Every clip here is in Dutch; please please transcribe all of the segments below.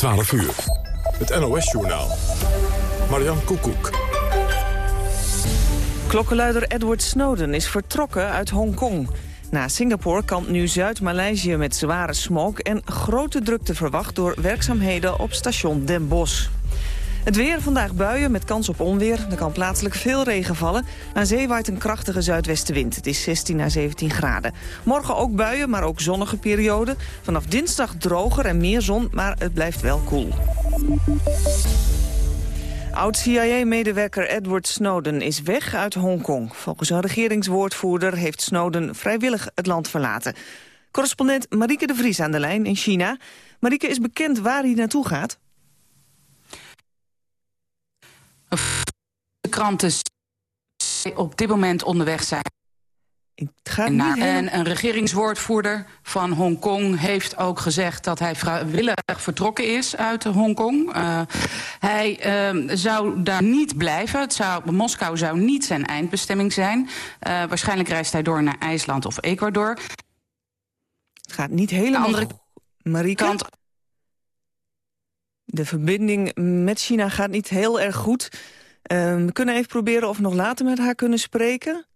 12 uur. Het NOS-journaal. Marian Koekoek. Klokkenluider Edward Snowden is vertrokken uit Hongkong. Na Singapore kampt nu Zuid-Maleisië met zware smog... en grote drukte verwacht door werkzaamheden op station Den Bosch. Het weer, vandaag buien met kans op onweer. Er kan plaatselijk veel regen vallen. Aan zee waait een krachtige zuidwestenwind. Het is 16 à 17 graden. Morgen ook buien, maar ook zonnige perioden. Vanaf dinsdag droger en meer zon, maar het blijft wel koel. Oud-CIA-medewerker Edward Snowden is weg uit Hongkong. Volgens een regeringswoordvoerder heeft Snowden vrijwillig het land verlaten. Correspondent Marieke de Vries aan de lijn in China. Marieke, is bekend waar hij naartoe gaat? De kranten op dit moment onderweg zijn. En, en, een regeringswoordvoerder van Hongkong heeft ook gezegd dat hij vrijwillig vertrokken is uit Hongkong. Uh, hij uh, zou daar niet blijven. Het zou, Moskou zou niet zijn eindbestemming zijn. Uh, waarschijnlijk reist hij door naar IJsland of Ecuador. Het gaat niet helemaal... De andere Marieke? Kant... De verbinding met China gaat niet heel erg goed. Ehm, we kunnen even proberen of we nog later met haar kunnen spreken.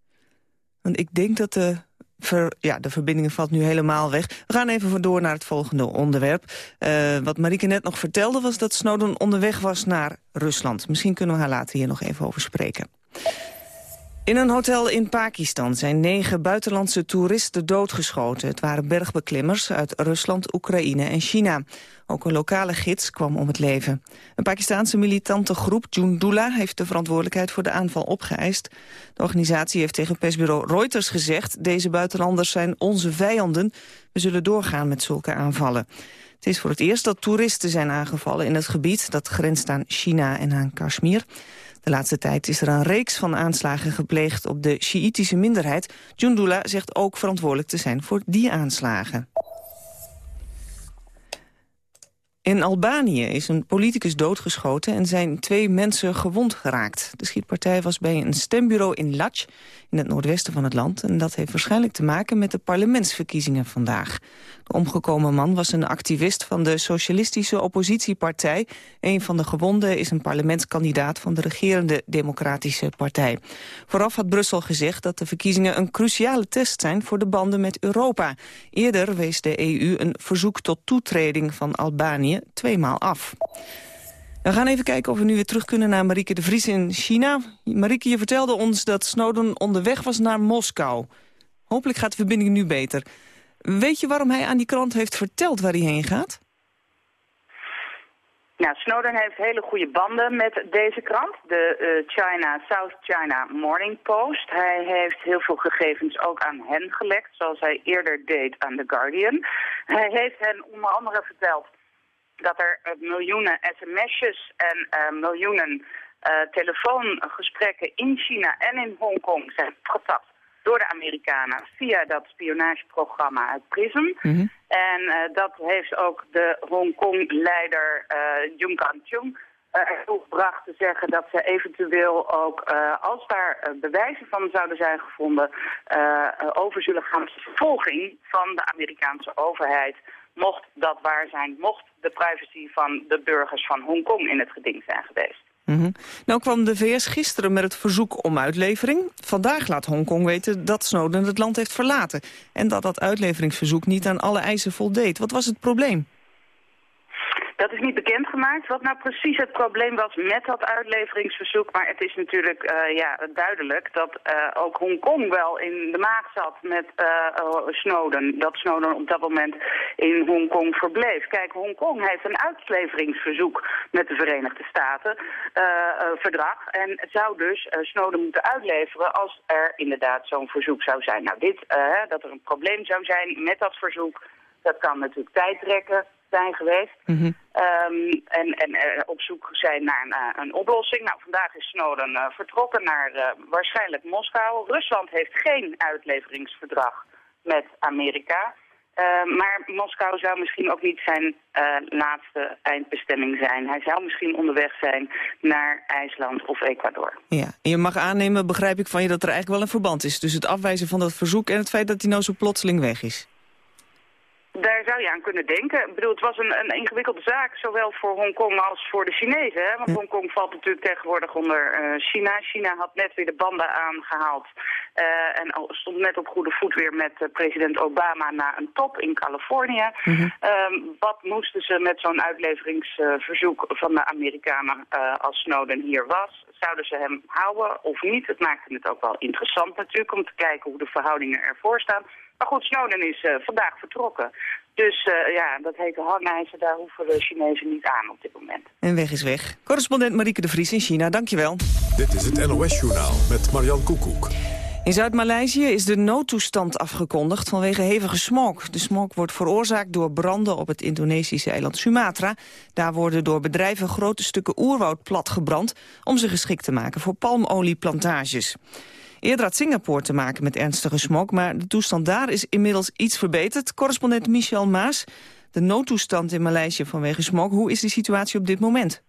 Want ik denk dat de, ja, de verbinding valt nu helemaal weg. We gaan even door naar het volgende onderwerp. Uh, wat Marieke net nog vertelde was dat Snowden onderweg was naar Rusland. Misschien kunnen we haar later hier nog even over spreken. In een hotel in Pakistan zijn negen buitenlandse toeristen doodgeschoten. Het waren bergbeklimmers uit Rusland, Oekraïne en China. Ook een lokale gids kwam om het leven. Een Pakistaanse militante groep, Jundula, heeft de verantwoordelijkheid voor de aanval opgeëist. De organisatie heeft tegen persbureau Reuters gezegd... deze buitenlanders zijn onze vijanden. We zullen doorgaan met zulke aanvallen. Het is voor het eerst dat toeristen zijn aangevallen in het gebied... dat grenst aan China en aan Kashmir. De laatste tijd is er een reeks van aanslagen gepleegd op de Sjiïtische minderheid. Jundula zegt ook verantwoordelijk te zijn voor die aanslagen. In Albanië is een politicus doodgeschoten en zijn twee mensen gewond geraakt. De schietpartij was bij een stembureau in Lac, in het noordwesten van het land. En dat heeft waarschijnlijk te maken met de parlementsverkiezingen vandaag. De omgekomen man was een activist van de Socialistische Oppositiepartij. Een van de gewonden is een parlementskandidaat van de regerende Democratische Partij. Vooraf had Brussel gezegd dat de verkiezingen een cruciale test zijn voor de banden met Europa. Eerder wees de EU een verzoek tot toetreding van Albanië tweemaal af. We gaan even kijken of we nu weer terug kunnen naar Marieke de Vries in China. Marieke, je vertelde ons dat Snowden onderweg was naar Moskou. Hopelijk gaat de verbinding nu beter. Weet je waarom hij aan die krant heeft verteld waar hij heen gaat? Nou, Snowden heeft hele goede banden met deze krant, de uh, China, South China Morning Post. Hij heeft heel veel gegevens ook aan hen gelekt, zoals hij eerder deed aan The Guardian. Hij heeft hen onder andere verteld dat er uh, miljoenen sms'jes en uh, miljoenen telefoongesprekken in China en in Hongkong zijn getapt door de Amerikanen via dat spionageprogramma uit PRISM. Mhm. En uh, dat heeft ook de Hongkong-leider uh, Jung Kan-chung uh, ertoe gebracht te zeggen dat ze eventueel ook, als daar bewijzen van zouden zijn gevonden, over zullen gaan vervolging van de Amerikaanse overheid. Mocht dat waar zijn, mocht de privacy van de burgers van Hongkong in het geding zijn geweest. Mm Nou kwam de VS gisteren met het verzoek om uitlevering. Vandaag laat Hongkong weten dat Snowden het land heeft verlaten. En dat dat uitleveringsverzoek niet aan alle eisen voldeed. Wat was het probleem? Dat is niet bekendgemaakt wat nou precies het probleem was met dat uitleveringsverzoek. Maar het is natuurlijk uh, ja, duidelijk dat uh, ook Hongkong wel in de maat zat met uh, Snowden. Dat Snowden op dat moment in Hongkong verbleef. Kijk, Hongkong heeft een uitleveringsverzoek met de Verenigde Staten verdrag. En zou dus Snowden moeten uitleveren als er inderdaad zo'n verzoek zou zijn. Nou, dit, dat er een probleem zou zijn met dat verzoek, dat kan natuurlijk tijd trekken zijn geweest. Mhm. Ehm, en en uh, op zoek zijn naar een, eh, een, oplossing. Nou, vandaag is Snowden uh, vertrokken naar uh, waarschijnlijk Moskou. Rusland heeft geen uitleveringsverdrag met Amerika. Ehm, maar Moskou zou misschien ook niet zijn laatste eindbestemming zijn. Hij zou misschien onderweg zijn naar IJsland of Ecuador. Ja, en je mag aannemen, begrijp ik van je, dat er eigenlijk wel een verband is... tussen het afwijzen van dat verzoek en het feit dat hij nou zo plotseling weg is. Daar zou je aan kunnen denken. Ik bedoel, het was een, een ingewikkelde zaak, zowel voor Hongkong als voor de Chinezen. Hè? Want Hongkong valt natuurlijk tegenwoordig onder uh, China. China had net weer de banden aangehaald uh, en stond net op goede voet weer met uh, president Obama na een top in Californië. Mm -hmm. um, wat moesten ze met zo'n uitleveringsverzoek van de Amerikanen als Snowden hier was? Zouden ze hem houden of niet? Het maakte het ook wel interessant natuurlijk om te kijken hoe de verhoudingen ervoor staan. Maar goed, Snowden is uh, vandaag vertrokken. Dus uh, ja, dat heet de hangijzer, daar hoeven de Chinezen niet aan op dit moment. En weg is weg. Correspondent Marieke de Vries in China, dankjewel. Dit is het NOS-journaal met Marian Koekoek. In Zuid-Maleisië is de noodtoestand afgekondigd vanwege hevige smog. De smog wordt veroorzaakt door branden op het Indonesische eiland Sumatra. Daar worden door bedrijven grote stukken oerwoud platgebrand... om ze geschikt te maken voor palmolieplantages. Eerder had Singapore te maken met ernstige smog... maar de toestand daar is inmiddels iets verbeterd. Correspondent Michel Maas, de noodtoestand in Maleisië vanwege smog. Hoe is de situatie op dit moment?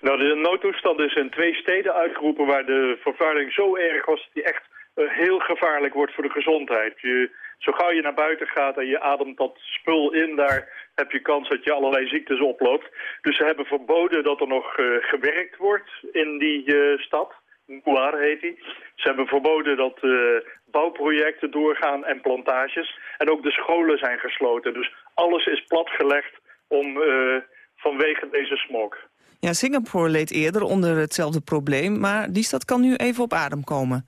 Nou, de noodtoestand is in twee steden uitgeroepen... waar de vervuiling zo erg was dat die echt uh, heel gevaarlijk wordt voor de gezondheid. Je, zo gauw je naar buiten gaat en je ademt dat spul in... daar heb je kans dat je allerlei ziektes oploopt. Dus ze hebben verboden dat er nog uh, gewerkt wordt in die uh, stad. Mouar heet hij. Ze hebben verboden dat uh, bouwprojecten doorgaan en plantages. En ook de scholen zijn gesloten. Dus alles is platgelegd om, uh, vanwege deze smog. Ja, Singapore leed eerder onder hetzelfde probleem, maar die stad kan nu even op adem komen.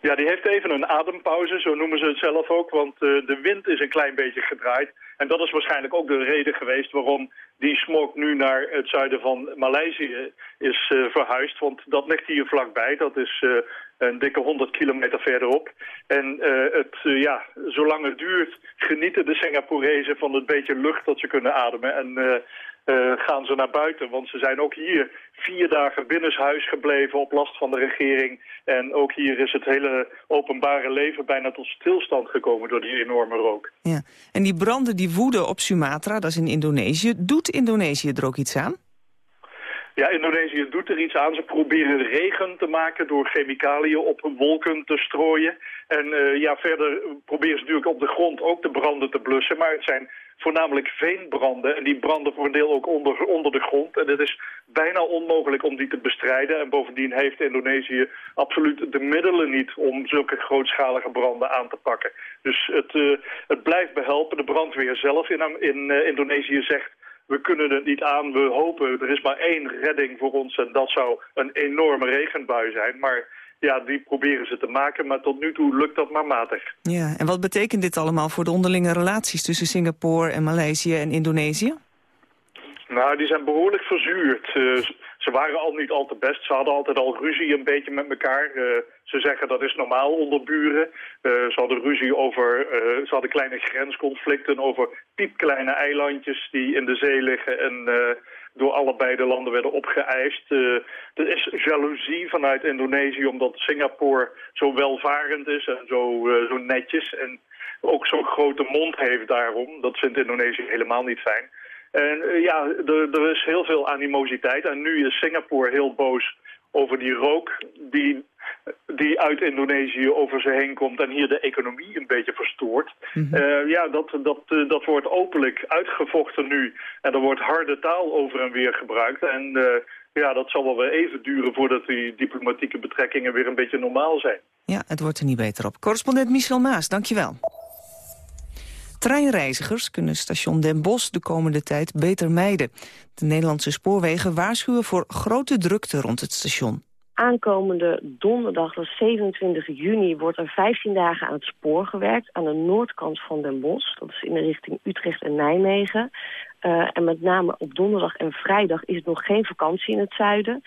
Ja, die heeft even een adempauze, zo noemen ze het zelf ook, want uh, de wind is een klein beetje gedraaid. En dat is waarschijnlijk ook de reden geweest waarom die smog nu naar het zuiden van Maleisië is uh, verhuisd. Want dat ligt hier vlakbij, dat is uh, een dikke 100 kilometer verderop. En het, ja, zolang het duurt genieten de Singaporezen van het beetje lucht dat ze kunnen ademen. En uh, gaan ze naar buiten. Want ze zijn ook hier vier dagen binnenshuis gebleven op last van de regering. En ook hier is het hele openbare leven bijna tot stilstand gekomen door die enorme rook. Ja. En die branden die woeden op Sumatra, dat is in Indonesië. Doet Indonesië er ook iets aan? Ja, Indonesië doet er iets aan. Ze proberen regen te maken door chemicaliën op wolken te strooien. En uh, ja, verder proberen ze natuurlijk op de grond ook de branden te blussen. Maar het zijn voornamelijk veenbranden. En die branden voor een deel ook onder, onder de grond. En het is bijna onmogelijk om die te bestrijden. En bovendien heeft Indonesië absoluut de middelen niet om zulke grootschalige branden aan te pakken. Dus het, uh, het blijft behelpen. De brandweer zelf in, in uh, Indonesië zegt we kunnen het niet aan, we hopen, er is maar één redding voor ons en dat zou een enorme regenbui zijn. Maar ja, die proberen ze te maken, maar tot nu toe lukt dat maar matig. Ja, en wat betekent dit allemaal voor de onderlinge relaties tussen Singapore en Maleisië en Indonesië? Nou, die zijn behoorlijk verzuurd. Uh, ze waren al niet al te best. Ze hadden altijd al ruzie een beetje met elkaar. Uh, ze zeggen dat is normaal onder buren. Uh, ze hadden ruzie over, ze hadden kleine grensconflicten over piepkleine eilandjes die in de zee liggen en door allebei de landen werden opgeëist. er is jaloezie vanuit Indonesië omdat Singapore zo welvarend is en zo, zo netjes en ook zo'n grote mond heeft daarom. Dat vindt Indonesië helemaal niet fijn. En uh, ja, er, er, is heel veel animositeit. En nu is Singapore heel boos over die rook die, die uit Indonesië over ze heen komt... en hier de economie een beetje verstoort. Mm -hmm. uh, ja, dat, dat, uh, dat wordt openlijk uitgevochten nu. En er wordt harde taal over en weer gebruikt. En ja, dat zal wel weer even duren voordat die diplomatieke betrekkingen weer een beetje normaal zijn. Ja, het wordt er niet beter op. Correspondent Michel Maas, dankjewel. Treinreizigers kunnen station Den Bosch de komende tijd beter mijden. De Nederlandse spoorwegen waarschuwen voor grote drukte rond het station. Aankomende donderdag, dat 27 juni, wordt er 15 dagen aan het spoor gewerkt... aan de noordkant van Den Bosch. Dat is in de richting Utrecht en Nijmegen. Uh, en met name op donderdag en vrijdag is het nog geen vakantie in het zuiden.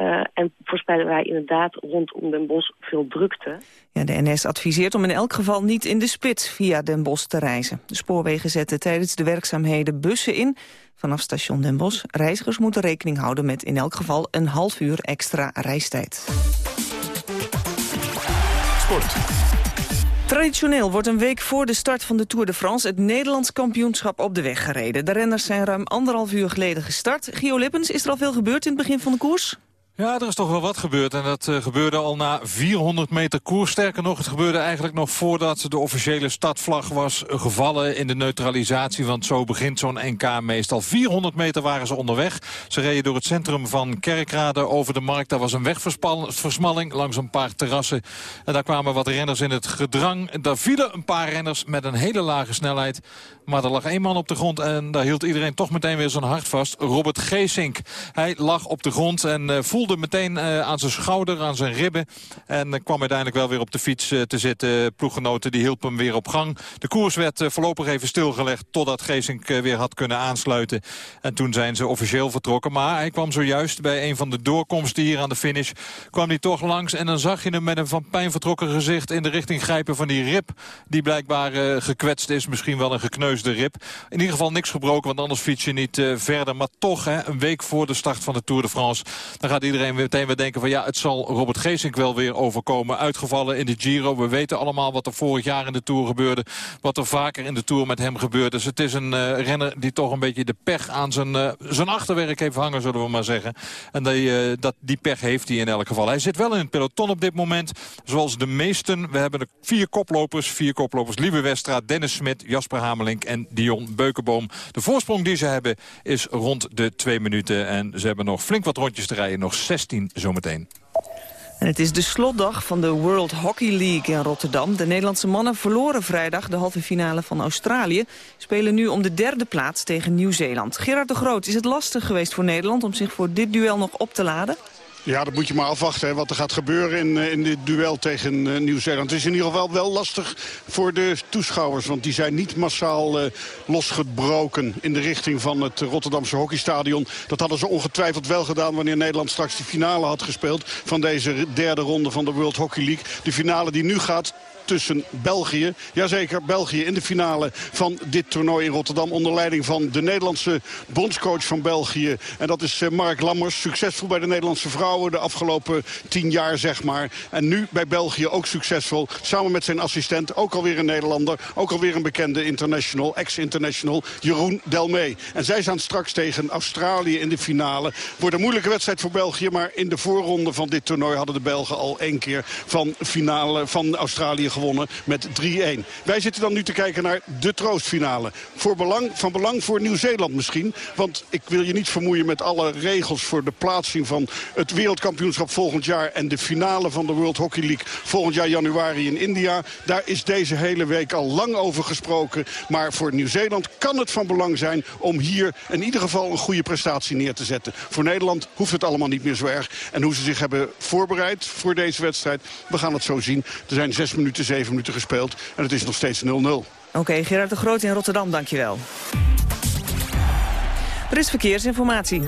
Uh, en voorspellen wij inderdaad rondom Den Bosch veel drukte. Ja, de NS adviseert om in elk geval niet in de spits via Den Bosch te reizen. De spoorwegen zetten tijdens de werkzaamheden bussen in vanaf station Den Bosch. Reizigers moeten rekening houden met in elk geval een half uur extra reistijd. Sport. Traditioneel wordt een week voor de start van de Tour de France... het Nederlands kampioenschap op de weg gereden. De renners zijn ruim anderhalf uur geleden gestart. Gio Lippens, is er al veel gebeurd in het begin van de koers? Ja, er is toch wel wat gebeurd. En dat uh, gebeurde al na 400 meter koers. Sterker nog, het gebeurde eigenlijk nog voordat de officiële stadvlag was gevallen in de neutralisatie. Want zo begint zo'n NK meestal. 400 meter waren ze onderweg. Ze reden door het centrum van Kerkrade over de markt. Daar was een wegversmalling langs een paar terrassen. En daar kwamen wat renners in het gedrang. Daar vielen een paar renners met een hele lage snelheid. Maar er lag één man op de grond en daar hield iedereen toch meteen weer zijn hart vast. Robert Geesink. Hij lag op de grond en uh, voelde meteen uh, aan zijn schouder, aan zijn ribben. En uh, kwam uiteindelijk wel weer op de fiets te zitten. Ploeggenoten die hielp hem weer op gang. De koers werd voorlopig even stilgelegd totdat Geesink weer had kunnen aansluiten. En toen zijn ze officieel vertrokken. Maar hij kwam zojuist bij een van de doorkomsten hier aan de finish. Kwam hij toch langs en dan zag je hem met een van pijn vertrokken gezicht in de richting grijpen van die rib. Die blijkbaar gekwetst is, misschien wel een gekneusd de rib. In ieder geval niks gebroken, want anders fiets je niet uh, verder. Maar toch, hè, een week voor de start van de Tour de France... dan gaat iedereen meteen weer denken van... ja, het zal Robert Geesink wel weer overkomen. Uitgevallen in de Giro. We weten allemaal wat er vorig jaar in de Tour gebeurde. Wat er vaker in de Tour met hem gebeurt. Dus het is een uh, renner die toch een beetje de pech aan zijn, uh, zijn achterwerk heeft hangen, zullen we maar zeggen. En die, dat, die pech heeft hij in elk geval. Hij zit wel in het peloton op dit moment, zoals de meesten. We hebben vier koplopers, vier koplopers. Lieve Westra, Dennis Smit, Jasper Hamelink en Dion Beukenboom. De voorsprong die ze hebben is rond de twee minuten. En ze hebben nog flink wat rondjes te rijden. Nog 16 zometeen. En het is de slotdag van de World Hockey League in Rotterdam. De Nederlandse mannen verloren vrijdag de halve finale van Australië. Spelen nu om de derde plaats tegen Nieuw-Zeeland. Gerard de Groot, is het lastig geweest voor Nederland om zich voor dit duel nog op te laden? Ja, dat moet je maar afwachten hè, wat er gaat gebeuren in, eh, in dit duel tegen uh, Nieuw-Zeeland. Het is in ieder geval wel lastig voor de toeschouwers. Want die zijn niet massaal uh, losgebroken in de richting van het Rotterdamse hockeystadion. Dat hadden ze ongetwijfeld wel gedaan wanneer Nederland straks de finale had gespeeld. Van deze derde ronde van de World Hockey League. De finale die nu gaat tussen België. Jazeker, België in de finale van dit toernooi in Rotterdam. Onder leiding van de Nederlandse bondscoach van België. En dat is eh, Mark Lammers. Succesvol bij de Nederlandse vrouwen de afgelopen tien jaar, zeg maar. En nu bij België ook succesvol. Samen met zijn assistent, ook alweer een Nederlander. Ook alweer een bekende international, ex-international, Jeroen Delmee. En zij staan straks tegen Australië in de finale. Wordt een moeilijke wedstrijd voor België. Maar in de voorronde van dit toernooi hadden de Belgen al één keer van, finale, van Australië gewonnen met 3-1. Wij zitten dan nu te kijken naar de troostfinale. Voor belang, van belang voor Nieuw-Zeeland misschien. Want ik wil je niet vermoeien met alle regels voor de plaatsing van het wereldkampioenschap volgend jaar... en de finale van de World Hockey League volgend jaar januari in India. Daar is deze hele week al lang over gesproken. Maar voor Nieuw-Zeeland kan het van belang zijn om hier in ieder geval een goede prestatie neer te zetten. Voor Nederland hoeft het allemaal niet meer zo erg. En hoe ze zich hebben voorbereid voor deze wedstrijd, we gaan het zo zien. Er zijn zes minuten zeven minuten gespeeld. En het is nog steeds 0-0. Oké, Gerard de Groot in Rotterdam, dankjewel. Er is verkeersinformatie.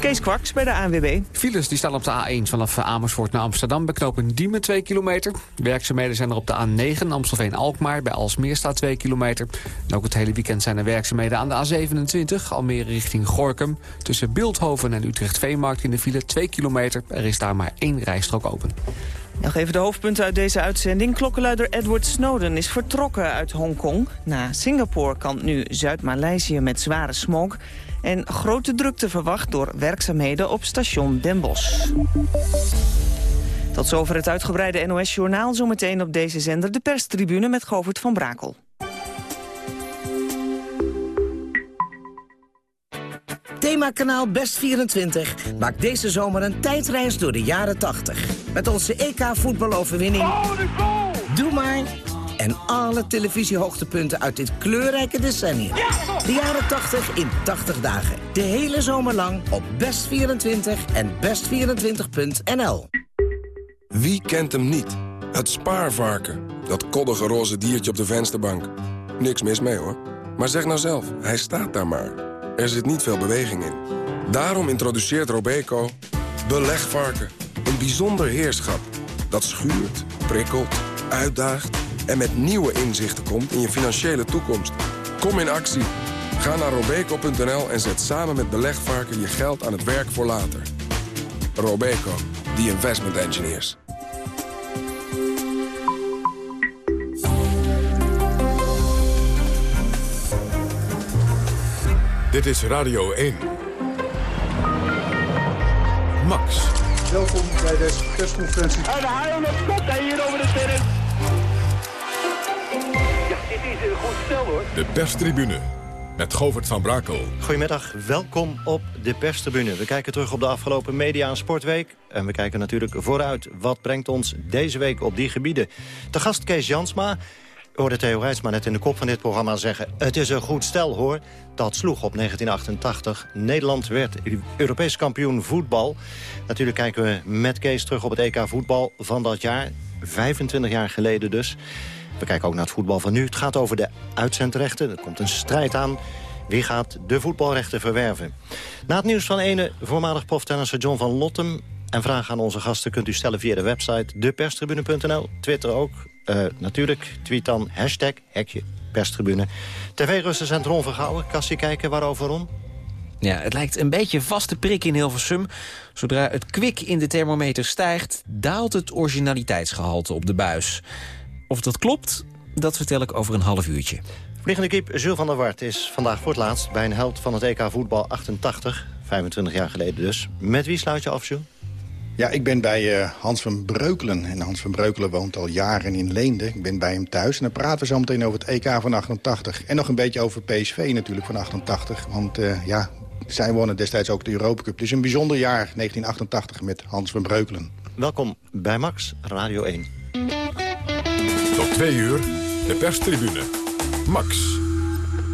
Kees Kwaks bij de ANWB. Files die staan op de A1 vanaf Amersfoort naar Amsterdam... beknopen Diemen 2 kilometer. Werkzaamheden zijn er op de A9 Amstelveen-Alkmaar. Bij Alsmeer staat 2 kilometer. En ook het hele weekend zijn er werkzaamheden aan de A27... Almere richting Gorkum. Tussen Beeldhoven en Utrecht-Veemarkt in de file 2 kilometer. Er is daar maar één rijstrook open. Nog even de hoofdpunten uit deze uitzending. Klokkenluider Edward Snowden is vertrokken uit Hongkong. Na Singapore kan nu Zuid-Maleisië met zware smog. En grote drukte verwacht door werkzaamheden op station Den Bosch. Tot zover het uitgebreide NOS-journaal. Zometeen op deze zender de perstribune met Govert van Brakel. Themakanaal Best24 maakt deze zomer een tijdreis door de jaren 80. Met onze EK-voetbaloverwinning... Oh, Doe maar! En alle televisiehoogtepunten uit dit kleurrijke decennium. De jaren 80 in 80 dagen. De hele zomer lang op Best24 en best24.nl. Wie kent hem niet? Het spaarvarken. Dat koddige roze diertje op de vensterbank. Niks mis mee hoor. Maar zeg nou zelf, hij staat daar maar. Er zit niet veel beweging in. Daarom introduceert Robeco belegvarken. Een bijzonder heerschap dat schuurt, prikkelt, uitdaagt... en met nieuwe inzichten komt in je financiële toekomst. Kom in actie. Ga naar robeco.nl en zet samen met belegvarken je geld aan het werk voor later. Robeco, the investment engineers. Dit is Radio 1. Max. Welkom bij deze persconferentie. En de haal kop hier over de terrein. Ja, dit is een goed stel hoor. De perstribune met Govert van Brakel. Goedemiddag, welkom op de perstribune. We kijken terug op de afgelopen media- en sportweek. En we kijken natuurlijk vooruit. Wat brengt ons deze week op die gebieden? De gast Kees Jansma hoorde Theo Rijtsma net in de kop van dit programma zeggen... het is een goed stel, hoor. Dat sloeg op 1988. Nederland werd Europees kampioen voetbal. Natuurlijk kijken we met Kees terug op het EK voetbal van dat jaar. 25 jaar geleden dus. We kijken ook naar het voetbal van nu. Het gaat over de uitzendrechten. Er komt een strijd aan. Wie gaat de voetbalrechten verwerven? Na het nieuws van ene voormalig proftennisser John van Lottem... en vragen aan onze gasten kunt u stellen via de website deperstribune.nl. Twitter ook. Uh, natuurlijk, tweet dan hashtag hekje perstribune. TV-rusten Ron Vergouwen. Kassie kijken, waarover Ron? Ja, het lijkt een beetje vaste prik in Hilversum. Zodra het kwik in de thermometer stijgt... daalt het originaliteitsgehalte op de buis. Of dat klopt, dat vertel ik over een half uurtje. Vliegende kip Jules van der Wart is vandaag voor het laatst... bij een held van het EK voetbal 88, 25 jaar geleden dus. Met wie sluit je af, Jules? Ja, ik ben bij uh, Hans van Breukelen. En Hans van Breukelen woont al jaren in Leende. Ik ben bij hem thuis. En dan praten we zo meteen over het EK van 88. En nog een beetje over PSV natuurlijk van 88. Want uh, ja, zij wonnen destijds ook de Europa Cup. Dus een bijzonder jaar, 1988, met Hans van Breukelen. Welkom bij Max, Radio 1. Tot twee uur, de perstribune. Max.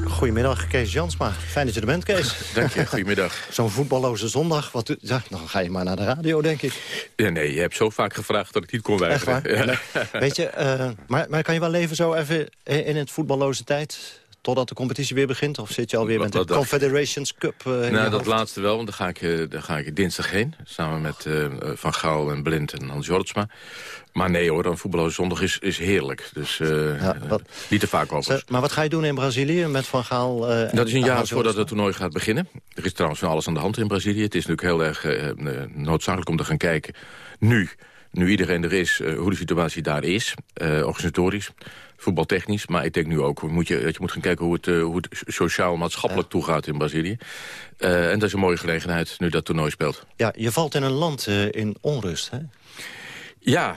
Goedemiddag, Kees Jansma. Fijn dat je er bent, Kees. Dank je, goedemiddag. Zo'n voetballoze zondag, wat, ja, dan ga je maar naar de radio, denk ik. Ja, nee, je hebt zo vaak gevraagd dat ik niet kon weigeren. Echt waar? Ja. Weet je, uh, maar, maar kan je wel leven zo even in het voetballoze tijd? Totdat de competitie weer begint? Of zit je alweer met de Confederations Cup? Uh, nou, dat laatste wel, want daar ga, ik, uh, daar ga ik dinsdag heen. Samen met uh, Van Gaal en Blind en Hans Jortsma. Maar nee hoor, een voetballoze zondag is, is heerlijk. Dus ja, wat, niet te vaak over. Maar wat ga je doen in Brazilië met Van Gaal? dat is een jaar voordat het toernooi gaat beginnen. Er is trouwens van alles aan de hand in Brazilië. Het is natuurlijk heel erg noodzakelijk om te gaan kijken. Nu, nu iedereen er is, hoe de situatie daar is. organisatorisch voetbaltechnisch. Maar ik denk nu ook moet je, dat je moet gaan kijken hoe het, uh, hoe het sociaal-maatschappelijk toegaat in Brazilië. Uh, en dat is een mooie gelegenheid nu dat toernooi speelt. Ja, je valt in een land uh, in onrust, hè? Ja,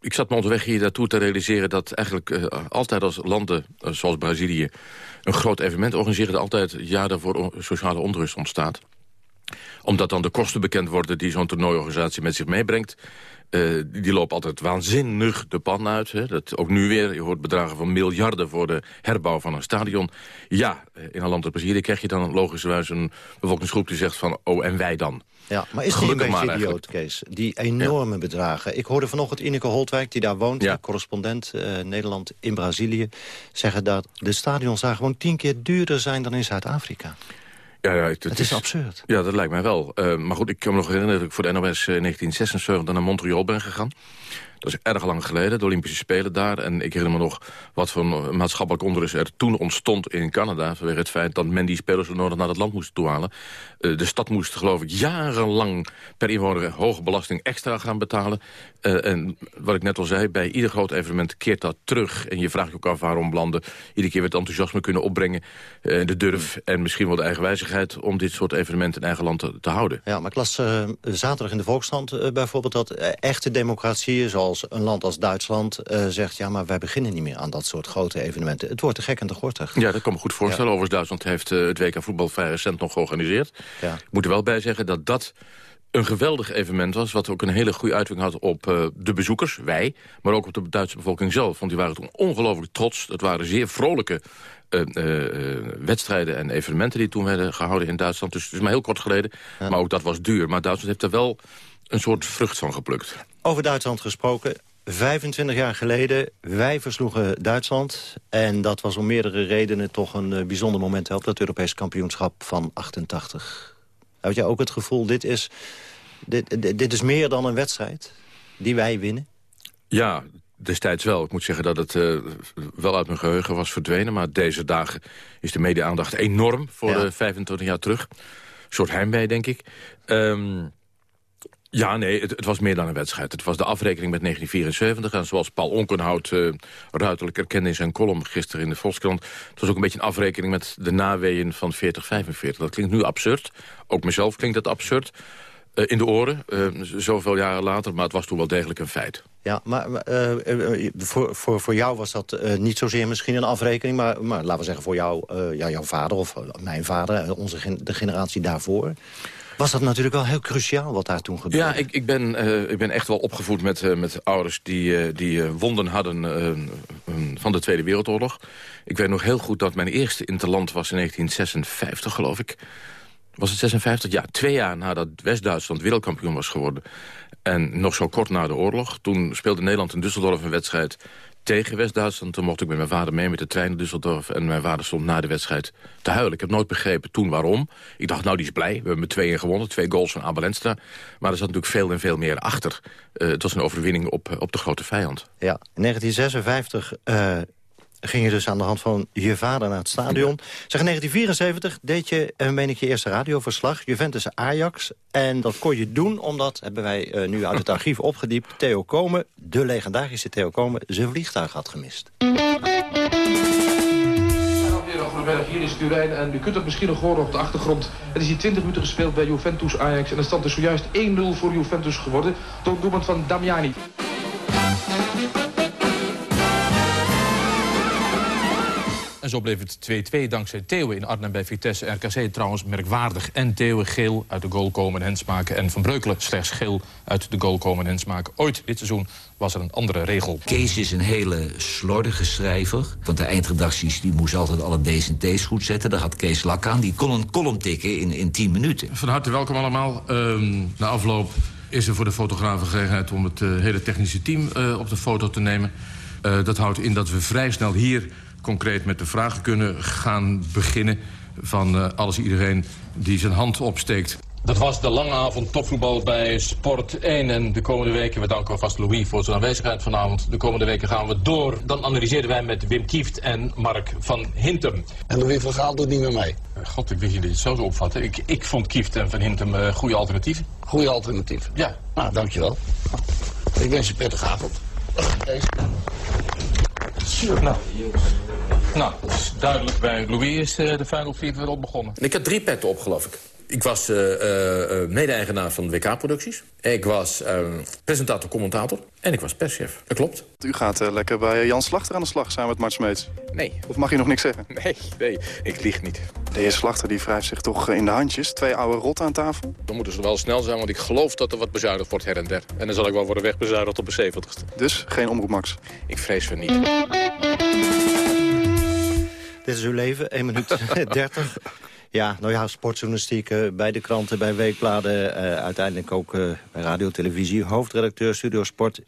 ik zat me onderweg hier naartoe te realiseren... dat eigenlijk altijd als landen zoals Brazilië een groot evenement organiseren... er altijd jaar daarvoor sociale onrust ontstaat omdat dan de kosten bekend worden die zo'n toernooiorganisatie met zich meebrengt. Uh, die lopen altijd waanzinnig de pan uit. Hè. Dat, ook nu weer, je hoort bedragen van miljarden voor de herbouw van een stadion. Ja, eh, in een land als Brazilië krijg je dan logischerwijs een bevolkingsgroep die zegt van... oh, en wij dan? Ja, maar is die een beetje idioot, Kees? Die enorme bedragen. Ik hoorde vanochtend Ineke Holtwijk, die daar woont... Ja. correspondent uh, Nederland in Brazilië... zeggen dat de stadions daar gewoon tien keer duurder zijn dan in Zuid-Afrika. Ja, ja, het, is, absurd. Ja, dat lijkt mij wel. Uh, maar goed, ik kan me nog herinneren dat ik voor de NOS uh, 1976 naar Montreal ben gegaan. Dat is erg lang geleden, de Olympische Spelen daar. En ik herinner me nog wat voor maatschappelijk onrust er toen ontstond in Canada... vanwege het feit dat men die spelers nodig naar het land moest toehalen. Uh, de stad moest, geloof ik, jarenlang per inwoner hoge belasting extra gaan betalen. Uh, en wat ik net al zei, bij ieder groot evenement keert dat terug. En je vraagt je ook af waarom landen iedere keer weer het enthousiasme kunnen opbrengen. Uh, de durf en misschien wel de eigenwijzigheid om dit soort evenementen in eigen land te, houden. Ja, maar ik las zaterdag in de Volksstand bijvoorbeeld dat echte democratieën... zoals een land als Duitsland uh, zegt... ja, maar wij beginnen niet meer aan dat soort grote evenementen. Het wordt te gek en te gortig. Ja, dat kan me goed voorstellen. Overigens, Duitsland heeft uh, het WK voetbal vrij recent nog georganiseerd. Ja. Ik moet er wel bij zeggen dat dat een geweldig evenement was... wat ook een hele goede uitwerking had op uh, de bezoekers, wij... maar ook op de Duitse bevolking zelf. Want die waren toen ongelooflijk trots. Het waren zeer vrolijke uh, uh, wedstrijden en evenementen... die toen werden gehouden in Duitsland. Dus het is maar heel kort geleden. Ja. Maar ook dat was duur. Maar Duitsland heeft er wel een soort vrucht van geplukt. Over Duitsland gesproken. 25 jaar geleden, wij versloegen Duitsland. En dat was om meerdere redenen toch een uh, bijzonder moment op dat Europees kampioenschap van 88. Had jij ook het gevoel, dit is, dit, dit, dit is meer dan een wedstrijd die wij winnen? Ja, destijds wel. Ik moet zeggen dat het uh, wel uit mijn geheugen was verdwenen. Maar deze dagen is de media-aandacht enorm voor ja. 25 jaar terug. Een soort heimwee, denk ik. Um, ja, nee, het, was meer dan een wedstrijd. Het was de afrekening met 1974. En zoals Paul Onkenhout uh, ruiterlijk erkende in zijn column gisteren in de Volkskrant... het was ook een beetje een afrekening met de naweeën van 40-45. Dat klinkt nu absurd. Ook mezelf klinkt dat absurd. in de oren, zoveel jaren later, maar het was toen wel degelijk een feit. Ja, maar voor, voor, voor jou was dat niet zozeer misschien een afrekening... maar, maar laten we zeggen voor jou, jouw vader of mijn vader, onze de generatie daarvoor... Was dat natuurlijk wel heel cruciaal wat daar toen gebeurde? Ja, ik, ik, ben, ik ben echt wel opgevoed met, met ouders die, die wonden hadden van de Tweede Wereldoorlog. Ik weet nog heel goed dat mijn eerste interland was in 1956, geloof ik. Was het 56? Ja, twee jaar nadat West-Duitsland wereldkampioen was geworden. En nog zo kort na de oorlog, toen speelde Nederland in Düsseldorf een wedstrijd tegen West-Duitsland. Toen mocht ik met mijn vader mee met de trein naar Düsseldorf. En mijn vader stond na de wedstrijd te huilen. Ik heb nooit begrepen toen waarom. Ik dacht, nou, die is blij. We hebben met tweeën gewonnen. Twee goals van Abel Enstra. Maar er zat natuurlijk veel en veel meer achter. Uh, het was een overwinning op, op de grote vijand. Ja, in 1956 uh, ging je dus aan de hand van je vader naar het stadion. Zeg, in 1974 deed je, uh, meen ik, je eerste radioverslag. Juventus Ajax. En dat kon je doen omdat, hebben wij uh, nu uit het archief opgediept... Theo Komen, de legendarische Theo Komen, zijn vliegtuig had gemist. Hier is Turijn en u kunt het misschien nog horen op de achtergrond. Het is hier 20 minuten gespeeld bij Juventus Ajax. En de stand is zojuist 1-0 voor Juventus geworden. Door het doelpunt van Damiani. En zo bleef het 2-2 dankzij Theo in Arnhem bij Vitesse. RKC trouwens merkwaardig. En Theo geel uit de goal komen en hens maken. En Van Breukelen slechts geel uit de goal komen en hens maken. Ooit dit seizoen was er een andere regel. Kees is een hele slordige schrijver. Want de eindredacties die moest altijd alle D's en T's goed zetten. Daar had Kees lak aan. Die kon een column tikken in, in 10 minuten. Van harte welkom allemaal. Uh, na afloop is er voor de fotografen gelegenheid... om het uh, hele technische team uh, op de foto te nemen. Uh, dat houdt in dat we vrij snel hier concreet met de vragen kunnen gaan beginnen... van uh, alles iedereen die zijn hand opsteekt. Dat was de lange avond topvoetbal bij Sport 1. En de komende weken, we danken alvast Louis voor zijn aanwezigheid vanavond. De komende weken gaan we door. Dan analyseren wij met Wim Kieft en Mark van Hintem. En Louis van Gaal doet niet meer mee? God, ik wist niet dat je het zo zou opvatten. Ik, ik vond Kieft en van Hintem uh, goede alternatieven. Goede alternatieven? Ja. Nou, dankjewel. Ik wens je een prettige avond. Deze. Nou. Nou, duidelijk, bij Louis is uh, de Final Feed weer op begonnen. Ik had drie petten op, geloof ik. Ik was uh, uh, mede-eigenaar van WK-producties. Ik was presentator-commentator. En ik was perschef. Dat klopt. U gaat lekker bij Jan Slachter aan de slag samen met Mart Smeets. Nee. Of mag je nog niks zeggen? Nee, nee. Ik lieg niet. De heer Slachter die wrijft zich toch in de handjes. Twee oude rotten aan tafel. Dan moeten ze wel snel zijn, want ik geloof dat er wat bezuinigd wordt her en der. En dan zal ik wel worden wegbezuinigd op de 70ste. Dus geen omroep Max? Ik vrees van niet. Dit is uw leven, 1 minuut 30. Ja, nou ja, sportjournalistiek uh, bij de kranten, bij weekbladen. Uh, uiteindelijk ook uh, bij radio, televisie, hoofdredacteur, studio sport.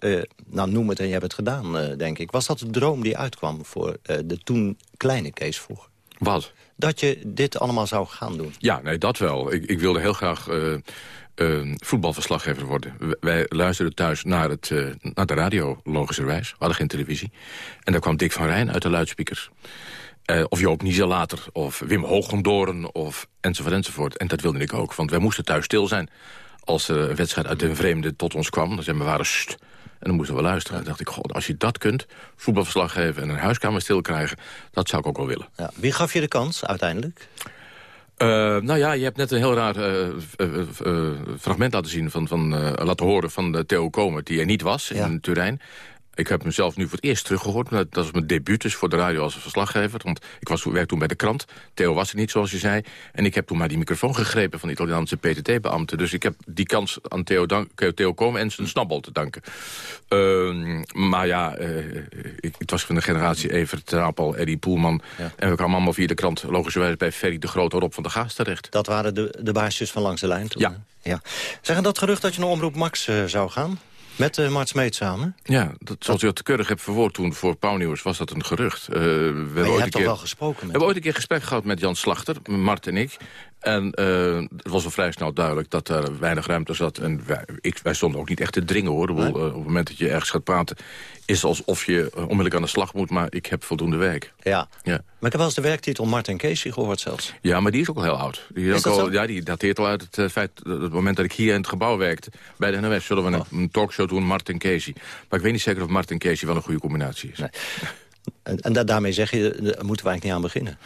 nou, noem het en je hebt het gedaan, denk ik. Was dat de droom die uitkwam voor de toen kleine Kees vroeger? Wat? Dat je dit allemaal zou gaan doen. Ja, nee, dat wel. Ik, ik wilde heel graag... voetbalverslaggever worden. Wij luisterden thuis naar, het, naar de radio, logischerwijs. We hadden geen televisie. En daar kwam Dick van Rijn uit de luidsprekers. Uh, of Joop later, of Wim Hoogendoren, of enzovoort, enzovoort. En dat wilde ik ook, want wij moesten thuis stil zijn. Als er een wedstrijd uit den vreemde tot ons kwam, dan zijn we waren st. En dan moesten we luisteren. En dan dacht ik, god, als je dat kunt, voetbalverslag geven... en een huiskamer stil krijgen, dat zou ik ook wel willen. Ja, wie gaf je de kans uiteindelijk? Uh, nou ja, je hebt net een heel raar uh, uh, fragment laten zien... van, van laten horen van Theo Komen, die er niet was ja. in Turijn. Ik heb mezelf nu voor het eerst teruggehoord. Dat was mijn debuut dus voor de radio als verslaggever. Want ik was, werkte toen bij de krant. Theo was er niet, zoals je zei. En ik heb toen maar die microfoon gegrepen van de Italiaanse PTT-beambte. Dus ik heb die kans aan Theo, dank, Theo komen en zijn snabbel te danken. Uh, maar ja, uh, ik, het was van de generatie Evert Trapel, Eddie Poelman. Ja. En we kwamen allemaal via de krant logischerwijs bij Ferry de Grote Rob van de Gaas terecht. Dat waren de, de baasjes van langs de lijn toen? Ja. ja. Zeggen dat gerucht dat je naar Omroep Max uh, zou gaan? Met uh, Mart Smeet samen? Ja, dat, zoals u dat keurig hebt verwoord toen voor Pauwnieuws was dat een gerucht. Uh, we maar je hebt toch wel gesproken met We hebben ooit een keer gesprek gehad met Jan Slachter, Mart en ik. En uh, het was al vrij snel duidelijk dat er weinig ruimte zat. En wij, ik, wij stonden ook niet echt te dringen, hoor. Nee. Uh, op het moment dat je ergens gaat praten... is alsof je onmiddellijk aan de slag moet, maar ik heb voldoende werk. Ja, ja. maar ik heb wel eens de werktitel Martin Casey gehoord zelfs. Ja, maar die is ook al heel oud. Die, is al, ja, die dateert al uit het uh, feit... het moment dat ik hier in het gebouw werkte. Bij de NOS zullen we een, oh. een talkshow doen, Martin Casey. Maar ik weet niet zeker of Martin Casey wel een goede combinatie is. Nee. En, en da daarmee zeg je, daar moeten we eigenlijk niet aan beginnen.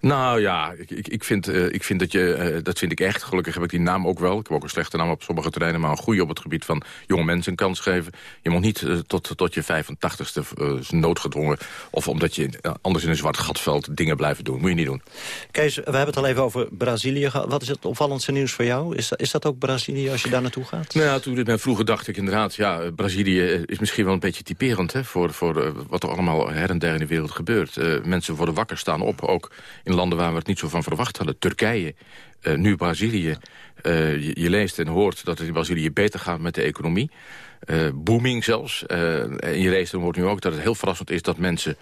Nou ja, ik, ik, ik, vind, uh, ik vind dat je, uh, dat vind ik echt. Gelukkig heb ik die naam ook wel. Ik heb ook een slechte naam op sommige terreinen, maar een goede op het gebied van jonge mensen een kans geven. Je moet niet uh, tot, tot je 85ste noodgedwongen of omdat je anders in een zwart gat valt dingen blijven doen. Moet je niet doen. Kees, we hebben het al even over Brazilië. Wat is het opvallendste nieuws voor jou? Is dat, is dat ook Brazilië als je daar naartoe gaat? Nou ja, toen dit ben vroeger dacht ik inderdaad, ja, Brazilië is misschien wel een beetje typerend hè, voor, voor wat er allemaal her en der in de wereld gebeurt. mensen worden wakker, staan op, ook in landen waar we het niet zo van verwacht hadden. Turkije, uh, nu Brazilië. Uh, je, je, leest en hoort dat het in Brazilië beter gaat met de economie. Uh, booming zelfs. en je leest en hoort nu ook dat het heel verrassend is dat mensen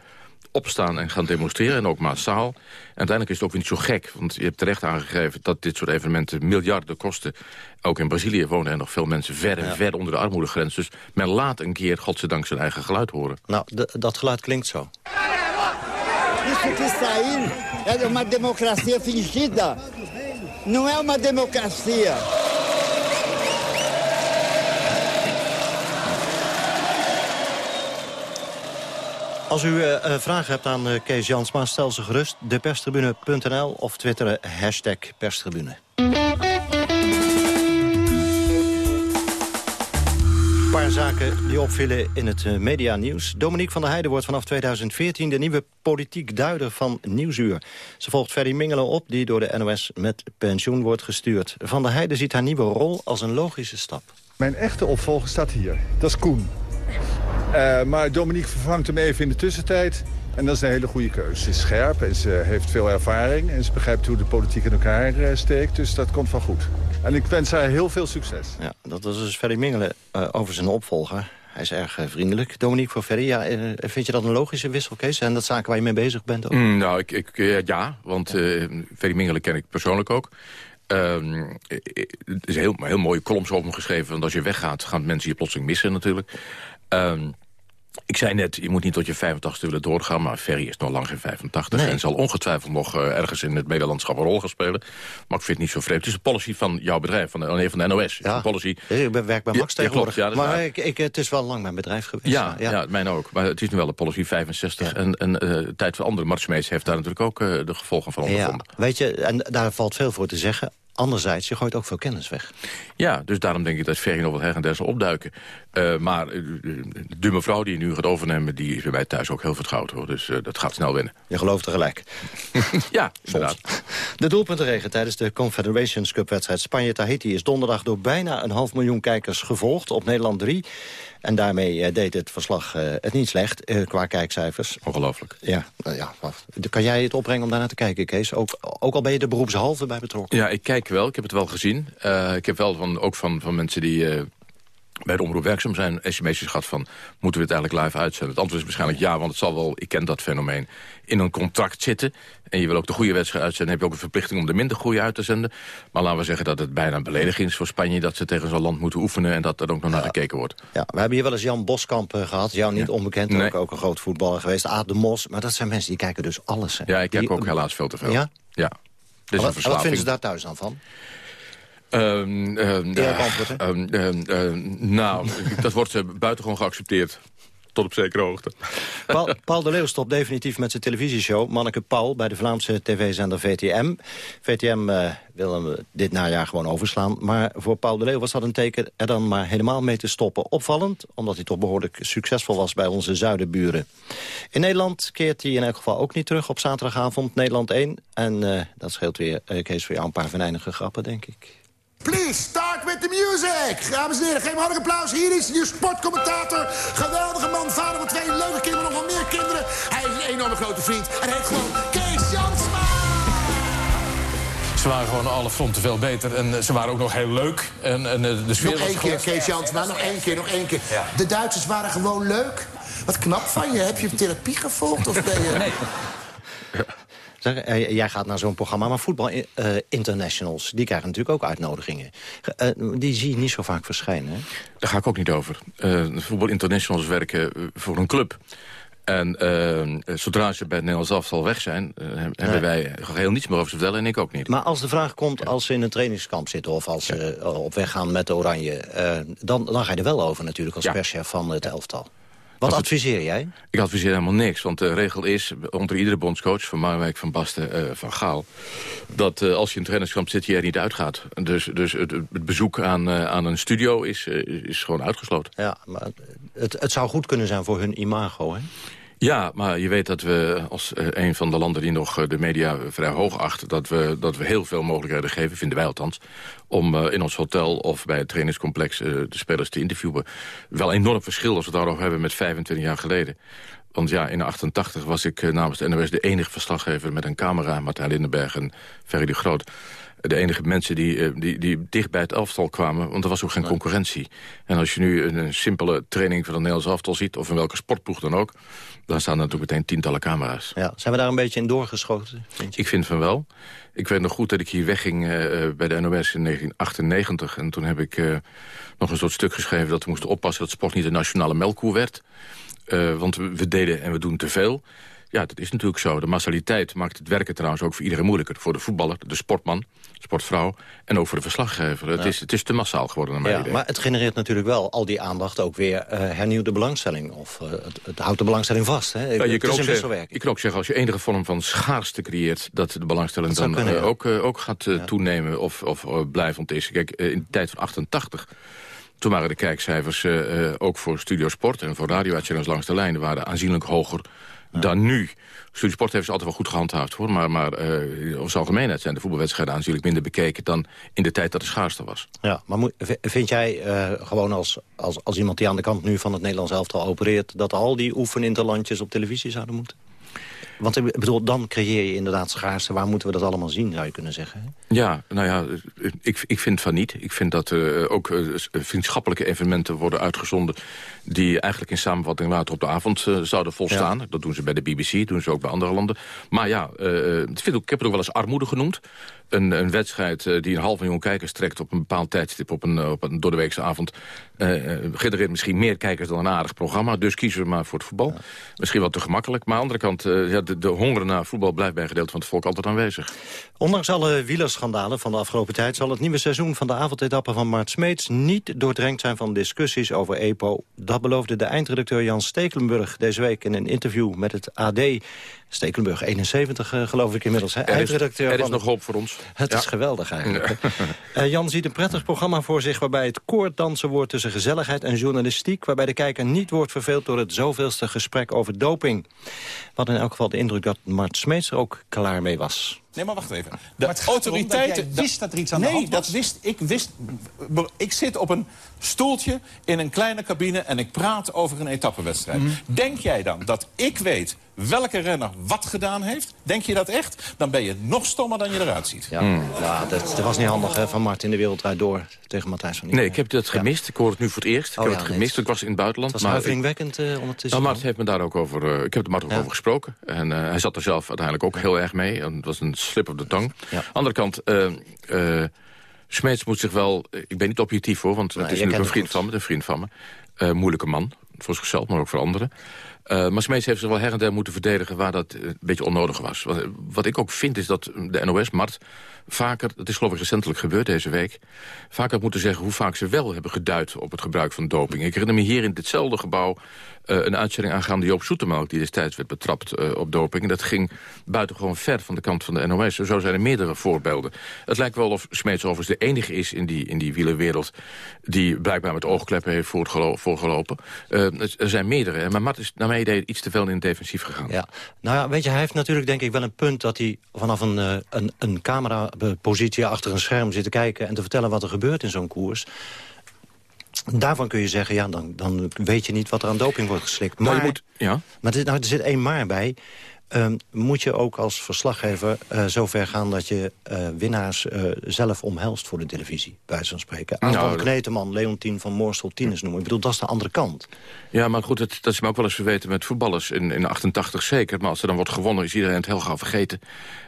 opstaan en gaan demonstreren, en ook massaal. En uiteindelijk is het ook weer niet zo gek, want je hebt terecht aangegeven... dat dit soort evenementen miljarden kosten. Ook in Brazilië wonen er nog veel mensen ver en ja. ver onder de armoedegrens. Dus men laat een keer, godzijdank, zijn eigen geluid horen. Nou, dat geluid klinkt zo. Isso que sair é uma democracia fingida. Não é uma democracia. Als u uh, vragen hebt aan uh, Kees Jansma, stel ze gerust. Deperstribune.nl of twitteren hashtag perstribune. Zaken die opvielen in het uh, medianieuws. Dominique van der Heijden wordt vanaf 2014 de nieuwe politiek duider van Nieuwsuur. Ze volgt Ferry Mingelen op, die door de NOS met pensioen wordt gestuurd. Van der Heijden ziet haar nieuwe rol als een logische stap. Mijn echte opvolger staat hier. Dat is Koen. Uh, maar Dominique vervangt hem even in de tussentijd. En dat is een hele goede keuze. Ze is scherp en ze heeft veel ervaring. En ze begrijpt hoe de politiek in elkaar uh, steekt. Dus dat komt wel goed. En ik wens haar heel veel succes. Ja, dat was dus Ferry Mingelen uh, over zijn opvolger. Hij is erg uh, vriendelijk. Dominique voor Ferry, ja, uh, vind je dat een logische wissel, Kees? En dat zaken waar je mee bezig bent ook? Mm, nou, ik, ik, ja, want Ferry Mingelen ken ik persoonlijk ook. Um, het is heel, heel mooie columns over hem geschreven. Want als je weggaat, gaan mensen je plotseling missen natuurlijk. Um, ik zei net, je moet niet tot je 85 willen doorgaan... maar Ferry is nog lang geen 85 nee. en zal ongetwijfeld nog uh, ergens in het Nederlandschap een rol gaan spelen. Maar ik vind het niet zo vreemd. Het is de policy van jouw bedrijf, van de, van de NOS. Ja. Policy. Ik werk bij Max ja, tegenwoordig. Ja, maar ik, ik, het is wel lang mijn bedrijf geweest. Ja, ja. mijn ook. Maar het is nu wel de policy 65. En, en uh, tijd voor andere marchmeesters heeft daar natuurlijk ook uh, de gevolgen van ondervonden. Weet je, en daar valt veel voor te zeggen. Anderzijds, je gooit ook veel kennis weg. Ja, dus daarom denk ik dat Ferry nog wat her en der zal opduiken. Uh, maar uh, de mevrouw die nu gaat overnemen... die is bij mij thuis ook heel vertrouwd. Hoor. Dus uh, dat gaat snel winnen. Je gelooft tegelijk. ja, inderdaad. De doelpuntenregen tijdens de Confederations Cup-wedstrijd Spanje-Tahiti... is donderdag door bijna een half miljoen kijkers gevolgd op Nederland 3. En daarmee uh, deed het verslag uh, het niet slecht uh, qua kijkcijfers. Ongelooflijk. Ja, ja, kan jij het opbrengen om daar naar te kijken, Kees? Ook, ook al ben je er beroepshalve bij betrokken. Ja, ik kijk wel. Ik heb het wel gezien. ik heb wel van, ook van, van mensen die bij de omroep werkzaam zijn sms'jes gehad van... moeten we het eigenlijk live uitzenden? Het antwoord is waarschijnlijk ja, want het zal wel, ik ken dat fenomeen... in een contract zitten en je wil ook de goede wedstrijd uitzenden... heb je ook een verplichting om de minder goede uit te zenden. Maar laten we zeggen dat het bijna een belediging is voor Spanje... dat ze tegen zo'n land moeten oefenen en dat er ook nog ja. naar gekeken wordt. Ja, we hebben hier wel eens Jan Boskamp uh, gehad. Jou niet ja. onbekend, nee. ook, ook een groot voetballer geweest. Aad de Mos, maar dat zijn mensen die kijken dus alles. Hè. Ja, ik die, kijk ook helaas veel te veel. Ja? Ja. Dus wat, wat vinden ze daar thuis dan van? Um, um, um, nou, dat wordt uh, buitengewoon geaccepteerd. Tot op zekere hoogte. Paul, Paul de Leeuw stopt definitief met zijn televisieshow. Manneke Paul bij de Vlaamse tv-zender VTM. VTM uh, wil hem dit najaar gewoon overslaan. Maar voor Paul de Leeuw was dat een teken er dan maar helemaal mee te stoppen. Opvallend, omdat hij toch behoorlijk succesvol was bij onze zuidenburen. In Nederland keert hij in elk geval ook niet terug op zaterdagavond Nederland 1. En uh, dat scheelt weer, uh, Kees, voor jou een paar venijnige grappen, denk ik. Please, start with the music. Dames en heren, geef een applaus. Hier is je sportcommentator. Geweldige man, vader van twee leuke kinderen, nog wel meer kinderen. Hij is een enorme grote vriend. En hij heet gewoon Kees Jansma. Ze waren gewoon alle fronten veel beter. En ze waren ook nog heel leuk. En, en de sfeer nog één keer, Kees Jansma. Nog één keer, nog één keer. Ja. De Duitsers waren gewoon leuk. Wat knap van je. Heb je therapie gevolgd? Of ben je... Nee. Uh, jij gaat naar zo'n programma, maar voetbal uh, internationals... die krijgen natuurlijk ook uitnodigingen. Uh, die zie je niet zo vaak verschijnen, hè? Daar ga ik ook niet over. voetbal internationals werken voor een club. En zodra ze bij het Nederlands aftal weg zijn... hebben nee. wij heel niets meer over te vertellen en ik ook niet. Maar als de vraag komt, als ze in een trainingskamp zitten... of als ze op weg gaan met de Oranje... dan, dan ga je er wel over natuurlijk als ja. perschef van het elftal. Wat adviseer jij? Ik adviseer helemaal niks, want de regel is onder iedere bondscoach... van Marwijk, van Basten, eh, van Gaal... dat eh, als je in een trainingskamp zit, je er niet uitgaat. Dus, dus het, het bezoek aan, eh, aan een studio is, is gewoon uitgesloten. Ja, maar het, het zou goed kunnen zijn voor hun imago, hè? Ja, maar je weet dat we als eh, een van de landen die nog eh, de media vrij hoog acht... Dat we, dat we heel veel mogelijkheden geven, vinden wij althans... om eh, in ons hotel of bij het trainingscomplex de spelers te interviewen. Wel enorm verschil als we het daarover hebben met 25 jaar geleden. Want ja, in 88 was ik namens de NOS de enige verslaggever met een camera... Martijn Lindenberg en Ferry de Groot de enige mensen die, eh, die, die dicht bij het elftal kwamen. Want er was ook geen concurrentie. En als je nu een, een simpele training van het Nederlands elftal ziet... of in welke sportploeg dan ook... dan staan er natuurlijk meteen tientallen camera's. Ja, zijn we daar een beetje in doorgeschoten? Ik vind van wel. Ik weet nog goed dat ik hier wegging eh, eh, bij de NOS in 1998. En toen heb ik nog een soort stuk geschreven... dat we moesten oppassen dat sport niet een nationale melkkoe werd. Want we, we deden en we doen te veel. Ja, dat is natuurlijk zo. De massaliteit maakt het werken trouwens ook voor iedereen moeilijker. Voor de voetballer, de sportman, sportvrouw en ook voor de verslaggever. Het, is, het is te massaal geworden naar mijn Ja, idee. maar het genereert natuurlijk wel al die aandacht ook weer eh, hernieuwde belangstelling. Of eh, het, het houdt de belangstelling vast. Hè? Ja, je, kan is ook zeggen, je kan ook zeggen, als je enige vorm van schaarste creëert... dat de belangstelling Dat dan kunnen, eh, ook, ook gaat toenemen of, of blijvend is. Kijk, in de tijd van 88... Toen waren de kijkcijfers ook voor Studio Sport en voor radio-uitzenders langs de lijn... waren aanzienlijk hoger dan nu. Studio Sport heeft ze altijd wel goed gehandhaafd, hoor. Maar, maar eh over algemeenheid zijn de voetbalwedstrijden aanzienlijk minder bekeken... dan in de tijd dat de schaarste was. Ja, maar moet- vind jij eh, gewoon als, als, als iemand die aan de kant nu van het Nederlands elftal opereert... dat al die oefeninterlandjes op televisie zouden moeten? Want ik bedoel, dan creëer je inderdaad schaarste. Waar moeten we dat allemaal zien, zou je kunnen zeggen? Ja, nou ja, ik, ik vind van niet. Ik vind dat er ook eh, vriendschappelijke evenementen worden uitgezonden... die eigenlijk in samenvatting later op de avond eh, zouden volstaan. Dat doen ze bij de BBC, doen ze ook bij andere landen. Maar ja, ik, vind ook, ik heb het ook wel eens armoede genoemd. Een, een wedstrijd eh, die een half miljoen kijkers trekt op een bepaald tijdstip... op een, eh, op een doordeweekse avond, eh, genereert misschien meer kijkers dan een aardig programma. Dus kiezen we maar voor het voetbal. Misschien wat te gemakkelijk. Maar aan de andere kant, ja, de, de honger naar voetbal blijft bij een gedeelte van het volk altijd aanwezig. Ondanks alle wielerschandalen van de afgelopen tijd... zal het nieuwe seizoen van de avondetappe van Mart Smeets... niet doordrenkt zijn van discussies over EPO. Dat beloofde de eindredacteur Jan Stekelenburg deze week... in een interview met het AD. Stekelenburg, 71 eh, geloof ik inmiddels. Hè? Er is, Eindredacteur er is nog hoop voor ons. Het Ja. is geweldig eigenlijk. Eh, Jan ziet een prettig programma voor zich... waarbij het koorddansen wordt tussen gezelligheid en journalistiek... waarbij de kijker niet wordt verveeld door het zoveelste gesprek over doping. Wat in elk geval de indruk dat Mart Smeets er ook klaar mee was. Nee, maar wacht even. De Maar het gaat erom autoriteiten... dat jij wist dat er iets aan de nee, hand was. dat wist ik. Wist, ik zit op een stoeltje in een kleine cabine en ik praat over een etappenwedstrijd. Mhm. Denk jij dan dat ik weet welke renner wat gedaan heeft? Denk je dat echt? Dan ben je nog stommer dan je eruit ziet. Ja, ja dat, dat was niet handig hè, van Mart in de wereld draait door tegen Matthijs van Nee, ik heb dat gemist. Ik hoor het nu voor het eerst. Ik Oh heb ja, het nee, gemist. Ik was in het buitenland. Het was maar ik- huiveringwekkend eh, om het te zien. Nou, Mart heeft me daar ook over... eh, ik heb er Mart ook over gesproken. En eh, hij zat er zelf uiteindelijk ook heel erg mee. En het was een slip of the tongue. Andere kant... eh eh, Smeets moet zich wel... Ik ben niet objectief hoor, want het is natuurlijk een vriend van me. Een vriend van me. Eh, moeilijke man. Voor zichzelf, maar ook voor anderen. Eh, maar Smeets heeft zich wel her en der moeten verdedigen... waar dat eh, een beetje onnodig was. Wat, wat ik ook vind is dat de NOS, Mart... vaker, dat is geloof ik recentelijk gebeurd deze week... vaker moeten zeggen hoe vaak ze wel hebben geduid... op het gebruik van doping. Ik herinner me hier in ditzelfde gebouw... eh, een uitzending aangaande Joop Soetemelk... die destijds werd betrapt eh, op doping. En dat ging buitengewoon ver van de kant van de NOS. Zo zijn er meerdere voorbeelden. Het lijkt wel of Smeets overigens de enige is in die, in die wielerwereld... die blijkbaar met oogkleppen heeft voorgelopen. Eh, er zijn meerdere. Maar Mart is naar mijn idee iets te veel in het defensief gegaan. Ja, nou ja, weet je, hij heeft natuurlijk denk ik wel een punt... dat hij vanaf een, een, een camerapositie achter een scherm zit te kijken... en te vertellen wat er gebeurt in zo'n koers. Daarvan kun je zeggen, ja, dan, dan weet je niet wat er aan doping wordt geslikt. Maar, Maar je moet- ja? maar er, nou, er zit één maar bij. Ehm, moet je ook als verslaggever eh zo ver gaan dat je eh, winnaars eh, zelf omhelst voor de televisie, bij van spreken. Nou, Anton dat- Kneteman, Leontien van Moorsel, Tines noemen. Ik bedoel, dat is de andere kant. Ja, maar goed, dat, dat is me ook wel eens verweten met voetballers. In, in 88 zeker, maar als er dan wordt gewonnen... is iedereen het heel gauw vergeten.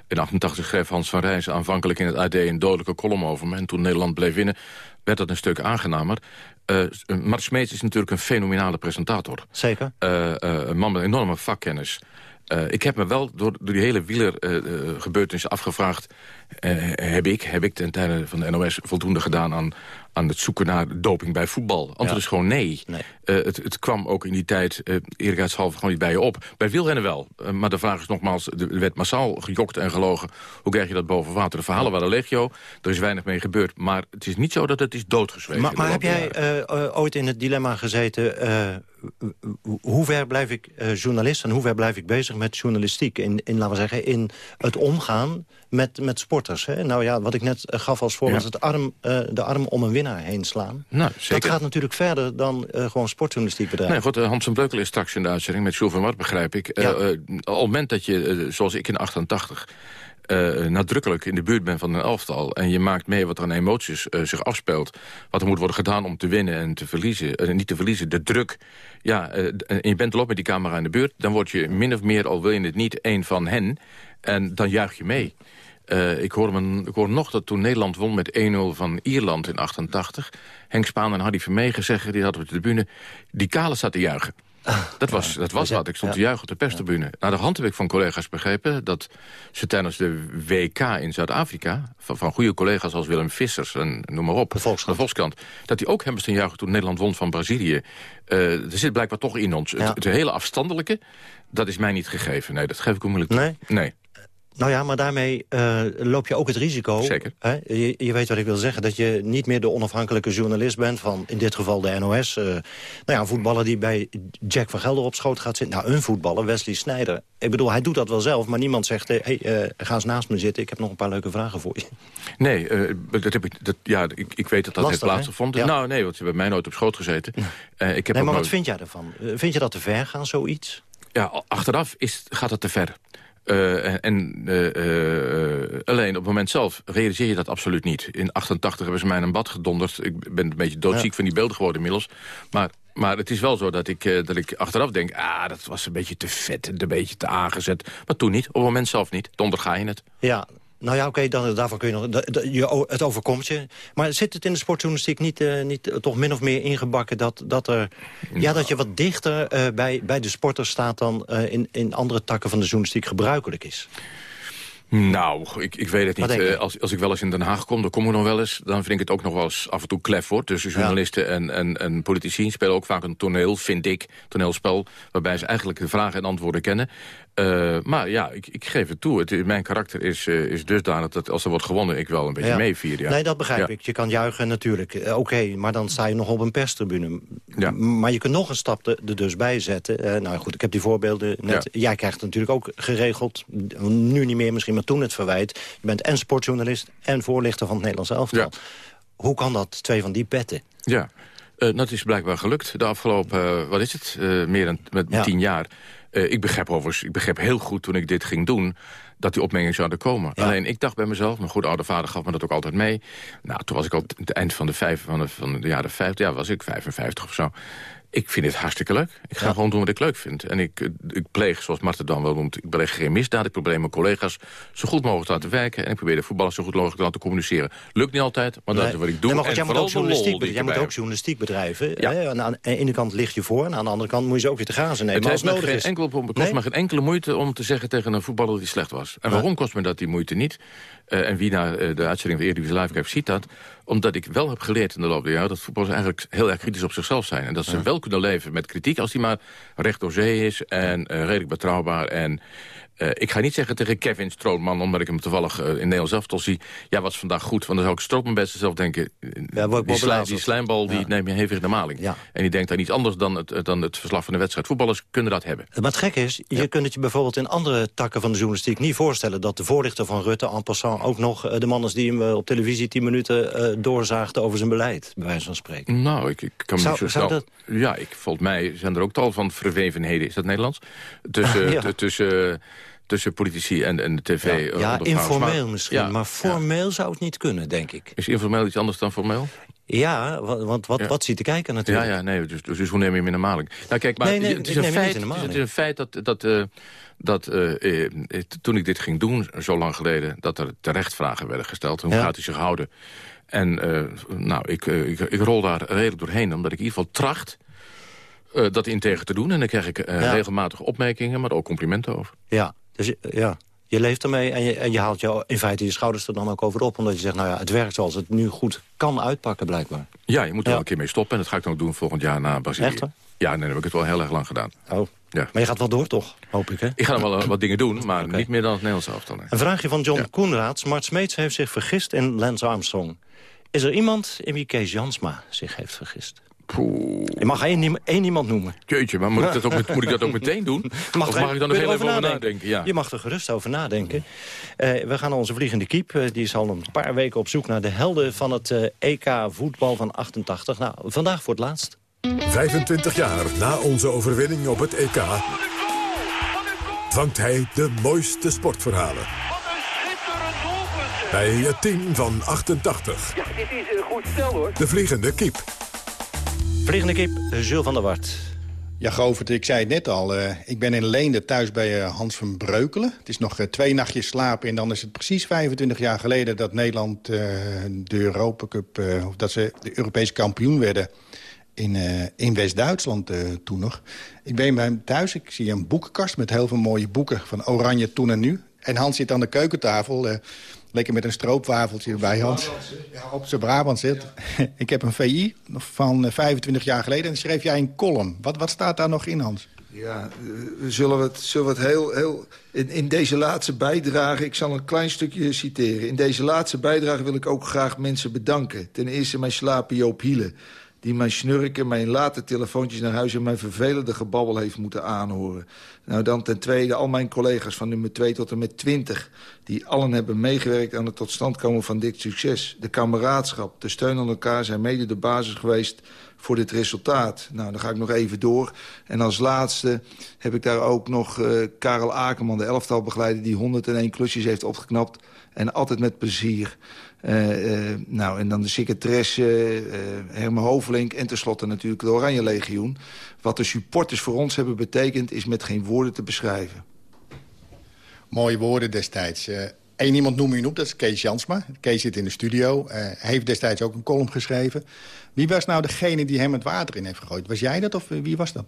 In 88 schreef Hans van Rijzen aanvankelijk in het AD... een dodelijke column over me. En toen Nederland bleef winnen, werd dat een stuk aangenamer. Eh Mart Smeets is natuurlijk een fenomenale presentator. Zeker. Eh, eh, een man met enorme vakkennis. Eh, ik heb me wel door, door die hele wielergebeurtenissen afgevraagd... eh, heb, ik, heb ik ten tijde van de NOS voldoende gedaan aan, aan het zoeken naar doping bij voetbal? Antwoord is gewoon nee. Eh, het, het kwam ook in die tijd, uh, eerlijkheidshalve, gewoon niet bij je op. Bij wielrennen wel. Eh, maar de vraag is nogmaals, er werd massaal gejokt en gelogen. Hoe krijg je dat boven water? De verhalen waren legio, er is weinig mee gebeurd. Maar het is niet zo dat het is doodgezwegen. Maar, maar heb jij uh, ooit in het dilemma gezeten... hoe ver blijf ik journalist en hoe ver blijf ik bezig met journalistiek? In, in laten we zeggen, in het omgaan met, met sporters. Hè? Nou ja, wat ik net gaf als voorbeeld, het arm, de arm om een winnaar heen slaan. Nou, zeker. Dat gaat natuurlijk verder dan gewoon sportjournalistiek bedrijven. Nee, goed, Hans van Breukel is straks in de uitzending met Jules van Mart, begrijp ik. Ja. Op het moment dat je, zoals ik in 88... Uh, nadrukkelijk in de buurt bent van een elftal... en je maakt mee wat er aan emoties uh, zich afspeelt... wat er moet worden gedaan om te winnen en te verliezen... Uh, niet te verliezen, de druk... ja, en je bent erop met die camera in de buurt... dan word je min of meer, al wil je het niet, een van hen... en dan juich je mee. Ik, hoorde me, ik hoorde nog dat toen Nederland won met 1-0 van Ierland in 88... Henk Spaan en Hardy Vermegen zeggen, die hadden op de tribune... die Kale staat te juichen. Dat was, dat was wat. Ik stond te juichen op de perstribune. Naar de hand heb ik van collega's begrepen... dat ze tijdens de WK in Zuid-Afrika... Van, van goede collega's als Willem Vissers en noem maar op... De Volkskrant. De Volkskrant dat die ook hebben staan juichen toen Nederland won van Brazilië. Uh, er zit blijkbaar toch in ons. Het, het, hele afstandelijke, dat is mij niet gegeven. Nee, dat geef ik onmiddellijk. Nee? Nee. Nou ja, maar daarmee uh, loop je ook het risico... Zeker. Hè? Je, je, weet wat ik wil zeggen. Dat je niet meer de onafhankelijke journalist bent... van in dit geval de NOS. Uh, nou ja, een voetballer die bij Jack van Gelder op schoot gaat zitten. Nou, een voetballer, Wesley Sneijder. Ik bedoel, hij doet dat wel zelf. Maar niemand zegt, hé, hey, uh, ga eens naast me zitten. Ik heb nog een paar leuke vragen voor je. Nee, dat heb ik, dat, ja, ik, ik weet dat dat Lastig, heeft plaatsgevonden. Ja. Nou, nee, want ze hebben mij nooit op schoot gezeten. ik heb nee, maar nooit... wat vind jij ervan? vind je dat te ver gaan, zoiets? Ja, achteraf is, gaat het te ver. Uh, en uh, uh, alleen op het moment zelf realiseer je dat absoluut niet. In 88 hebben ze mij in een bad gedonderd. Ik ben een beetje doodziek ja. van die beelden geworden inmiddels. Maar, maar het is wel zo dat ik, dat ik achteraf denk... ah, dat was een beetje te vet en een beetje te aangezet. Maar toen niet, op het moment zelf niet. Dan onderga je het. Ja, nou ja, oké, okay, daarvan kun je nog... Je, het overkomt je. Maar zit het in de sportjournalistiek niet, uh, niet uh, toch min of meer ingebakken... dat, dat, er, nou. ja, dat je wat dichter uh, bij, bij de sporters staat... dan in, in andere takken van de journalistiek gebruikelijk is? Nou, ik, ik weet het niet. Uh, als, als ik wel eens in Den Haag kom, dan kom ik nog wel eens... dan vind ik het ook nog wel eens af en toe klef, hoor. Tussen journalisten ja. en, en, en politici spelen ook vaak een toneel, vind ik. Toneelspel, waarbij ze eigenlijk de vragen en antwoorden kennen. Uh, maar ja, ik, ik geef het toe. Het, mijn karakter is, uh, is dusdanig dat als er wordt gewonnen... ik wel een beetje ja. meevier. Ja. Nee, dat begrijp ja. ik. Je kan juichen natuurlijk. Oké, okay, maar dan sta je nog op een perstribune. Maar je kunt nog een stap er, er dus bij zetten. nou goed, ik heb die voorbeelden net. Jij krijgt natuurlijk ook geregeld, nu niet meer misschien, maar toen het verwijt. Je bent en sportjournalist en voorlichter van het Nederlands elftal. Hoe kan dat, twee van die petten? Ja, dat is blijkbaar gelukt. De afgelopen, wat is het, meer dan met tien jaar... Uh, ik begreep overigens, ik begreep heel goed toen ik dit ging doen dat die opmerkingen zouden komen. Ja. Alleen ik dacht bij mezelf, mijn goede oude vader gaf me dat ook altijd mee. Nou, toen was ik al het eind van de, vijf, van de, van de jaren 50, ja, was ik 55 of zo. Ik vind dit hartstikke leuk. Ik ga ja. gewoon doen wat ik leuk vind. En ik, ik pleeg, zoals Marten dan wel noemt, ik pleeg geen misdaad. Ik probeer mijn collega's zo goed mogelijk te laten werken. En ik probeer de voetballers zo goed mogelijk te laten communiceren. Lukt niet altijd, maar nee. dat is wat ik doe. Nee, maar en jij moet ook journalistiek, jij moet ook journalistiek bedrijven. Ja. Hè? Aan de ene kant ligt je voor, en aan de andere kant moet je ze ook weer te grazen nemen. Het, als nodig geen is. Enkel, het kost nee? me geen enkele moeite om te zeggen tegen een voetballer die slecht was. En waarom kost me dat die moeite niet? Uh, en wie naar uh, de uitzending van Eredivisie Live kijkt, ziet dat. Omdat ik wel heb geleerd in de loop der jaren... dat voetballers eigenlijk heel erg kritisch op zichzelf zijn. En dat ze ja. wel kunnen leven met kritiek als die maar recht door zee is... en uh, redelijk betrouwbaar en... Uh, ik ga niet zeggen tegen Kevin Strootman, omdat ik hem toevallig uh, in Nederland zelf toch zie... ja, was vandaag goed, want dan zou ik Strootman best zelf denken... Ja, die, die slijmbal die neem je hevig de maling. Ja. En die denkt daar iets anders dan het, dan het verslag van de wedstrijd. Voetballers kunnen dat hebben. Maar het gekke is, je kunt het je bijvoorbeeld in andere takken van de journalistiek niet voorstellen... dat de voorlichter van Rutte en passant ook nog uh, de man is die hem op televisie... tien minuten doorzaagde over zijn beleid, bij wijze van spreken. Nou, ik, ik kan me niet zo snel... Dat... Ja, ik, volgens mij zijn er ook tal van verwevenheden, is dat Nederlands? Tussen... tussen tussen politici en, en de tv. Ja, ja informeel maar, misschien, ja, maar formeel ja. zou het niet kunnen, denk ik. Is informeel iets anders dan formeel? Ja, want wat, wat ziet te kijken natuurlijk. Ja, ja nee, dus, dus, dus hoe neem je hem in de maling? Nou kijk, maar nee, nee, het, is een feit, het is een feit dat, dat, uh, dat uh, uh, toen ik dit ging doen, zo lang geleden... dat er terecht vragen werden gesteld. Hoe gaat hij zich houden? En nou, ik, ik, ik rol daar redelijk doorheen, omdat ik in ieder geval tracht uh, dat integer te doen. En dan krijg ik uh, ja. regelmatig opmerkingen, maar ook complimenten over. Ja, dus ja. Je leeft ermee en je, en je haalt jou in feite je schouders er dan ook over op. Omdat je zegt, nou ja, het werkt zoals het nu goed kan uitpakken blijkbaar. Ja, je moet er wel een keer mee stoppen. En dat ga ik dan ook doen volgend jaar na Brazilië. Echt, Ja, nee, dan heb ik het wel heel erg lang gedaan. Oh. Ja. Maar je gaat wel door, toch? Hoop ik, hè? Ik ga nog wel uh, wat dingen doen, maar okay. niet meer dan het Nederlands elftal. Nee. Een vraagje van John ja. Koenraad. Mart Smeets heeft zich vergist in Lance Armstrong. Is er iemand in wie Kees Jansma zich heeft vergist? Poeh. Je mag één, één iemand noemen. Keutje, maar moet ik dat ook, moet ik dat ook meteen doen? Mag of mag ik dan nog heel even over nadenken? Ja. Je mag er gerust over nadenken. Uh, we gaan naar onze vliegende kiep. Uh, die is al een paar weken op zoek naar de helden van het uh, EK voetbal van 88. Nou, vandaag voor het laatst. 25 jaar na onze overwinning op het EK... vangt hij de mooiste sportverhalen. Bij het team van 88. Ja, dit is een goed stel, hoor. De vliegende kiep. Vliegende kip, Jules van der Wart. Ja, Govert, ik zei het net al. Uh, ik ben in Leende thuis bij uh, Hans van Breukelen. Het is nog uh, twee nachtjes slapen en dan is het precies 25 jaar geleden... dat Nederland de Europa Cup, of dat ze de Europese kampioen werden... in, in West-Duitsland toen nog. Ik ben bij hem thuis, ik zie een boekenkast met heel veel mooie boeken... van Oranje toen en nu. En Hans zit aan de keukentafel... Lekker met een stroopwafeltje erbij, Hans. Ja, op zijn Brabant zit. ik heb een VI van 25 jaar geleden en schreef jij een column. Wat, wat staat daar nog in, Hans? Ja, we zullen het, zullen het heel... heel in, in, deze laatste bijdrage, ik zal een klein stukje citeren. In deze laatste bijdrage wil ik ook graag mensen bedanken. Ten eerste mijn slapen Joop Hielen die mijn snurken, mijn late telefoontjes naar huis... en mijn vervelende gebabbel heeft moeten aanhoren. Nou, dan ten tweede al mijn collega's van nummer 2 tot en met 20... die allen hebben meegewerkt aan het tot stand komen van dit succes. De kameraadschap, de steun aan elkaar zijn mede de basis geweest voor dit resultaat. Nou, dan ga ik nog even door. En als laatste heb ik daar ook nog uh, Karel Akerman, de elftalbegeleider... die 101 klusjes heeft opgeknapt en altijd met plezier... Uh, uh, nou, en dan de secretaresse, Herme Hovelink... en tenslotte natuurlijk de Oranje Legioen. Wat de supporters voor ons hebben betekend... is met geen woorden te beschrijven. Mooie woorden destijds. Eén iemand noem je noemt, dat is Kees Jansma. Kees zit in de studio. Hij heeft destijds ook een column geschreven. Wie was nou degene die hem het water in heeft gegooid? Was jij dat of wie was dat?